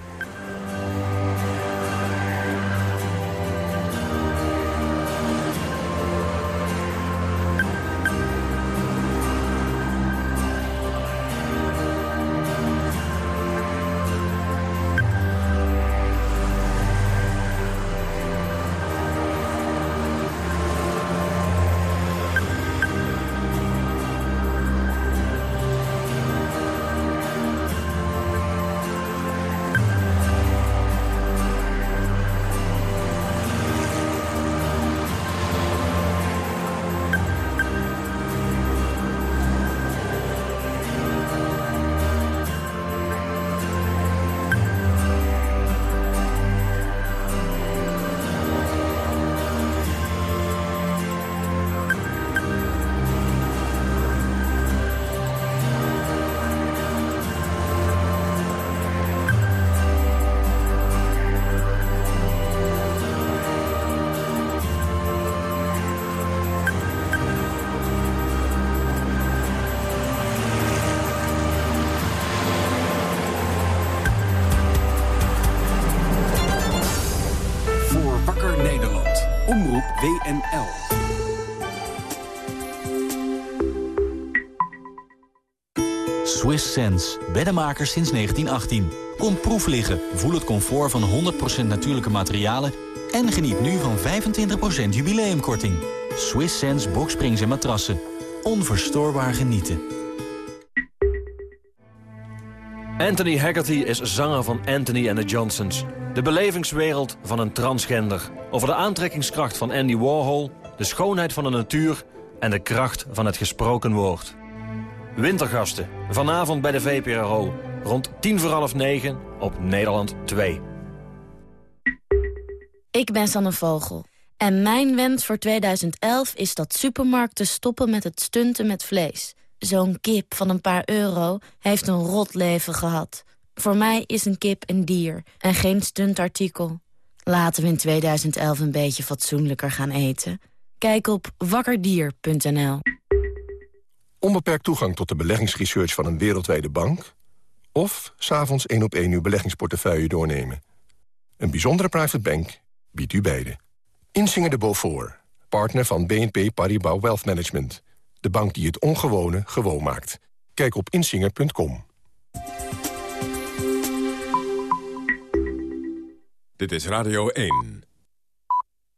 Swiss Sense, beddenmakers sinds 1918. Kom proef liggen, voel het comfort van 100% natuurlijke materialen... En geniet nu van 25% jubileumkorting. Swiss Sense boksprings en matrassen. Onverstoorbaar genieten. Anthony Haggerty is zanger van Anthony and the Johnsons. De belevingswereld van een transgender. Over de aantrekkingskracht van Andy Warhol, de schoonheid van de natuur... en de kracht van het gesproken woord. Wintergasten, vanavond bij de VPRO. Rond tien voor half negen op Nederland 2. Ik ben Sanne Vogel. En mijn wens voor 2011 is dat supermarkten stoppen met het stunten met vlees. Zo'n kip van een paar euro heeft een rot leven gehad. Voor mij is een kip een dier en geen stuntartikel. Laten we in 2011 een beetje fatsoenlijker gaan eten. Kijk op wakkerdier.nl. Onbeperkt toegang tot de beleggingsresearch van een wereldwijde bank... of s'avonds één op één uw beleggingsportefeuille doornemen. Een bijzondere private bank biedt u beide. Insinger de Beaufort, partner van BNP Paribas Wealth Management. De bank die het ongewone gewoon maakt. Kijk op insinger.com. Dit is Radio 1.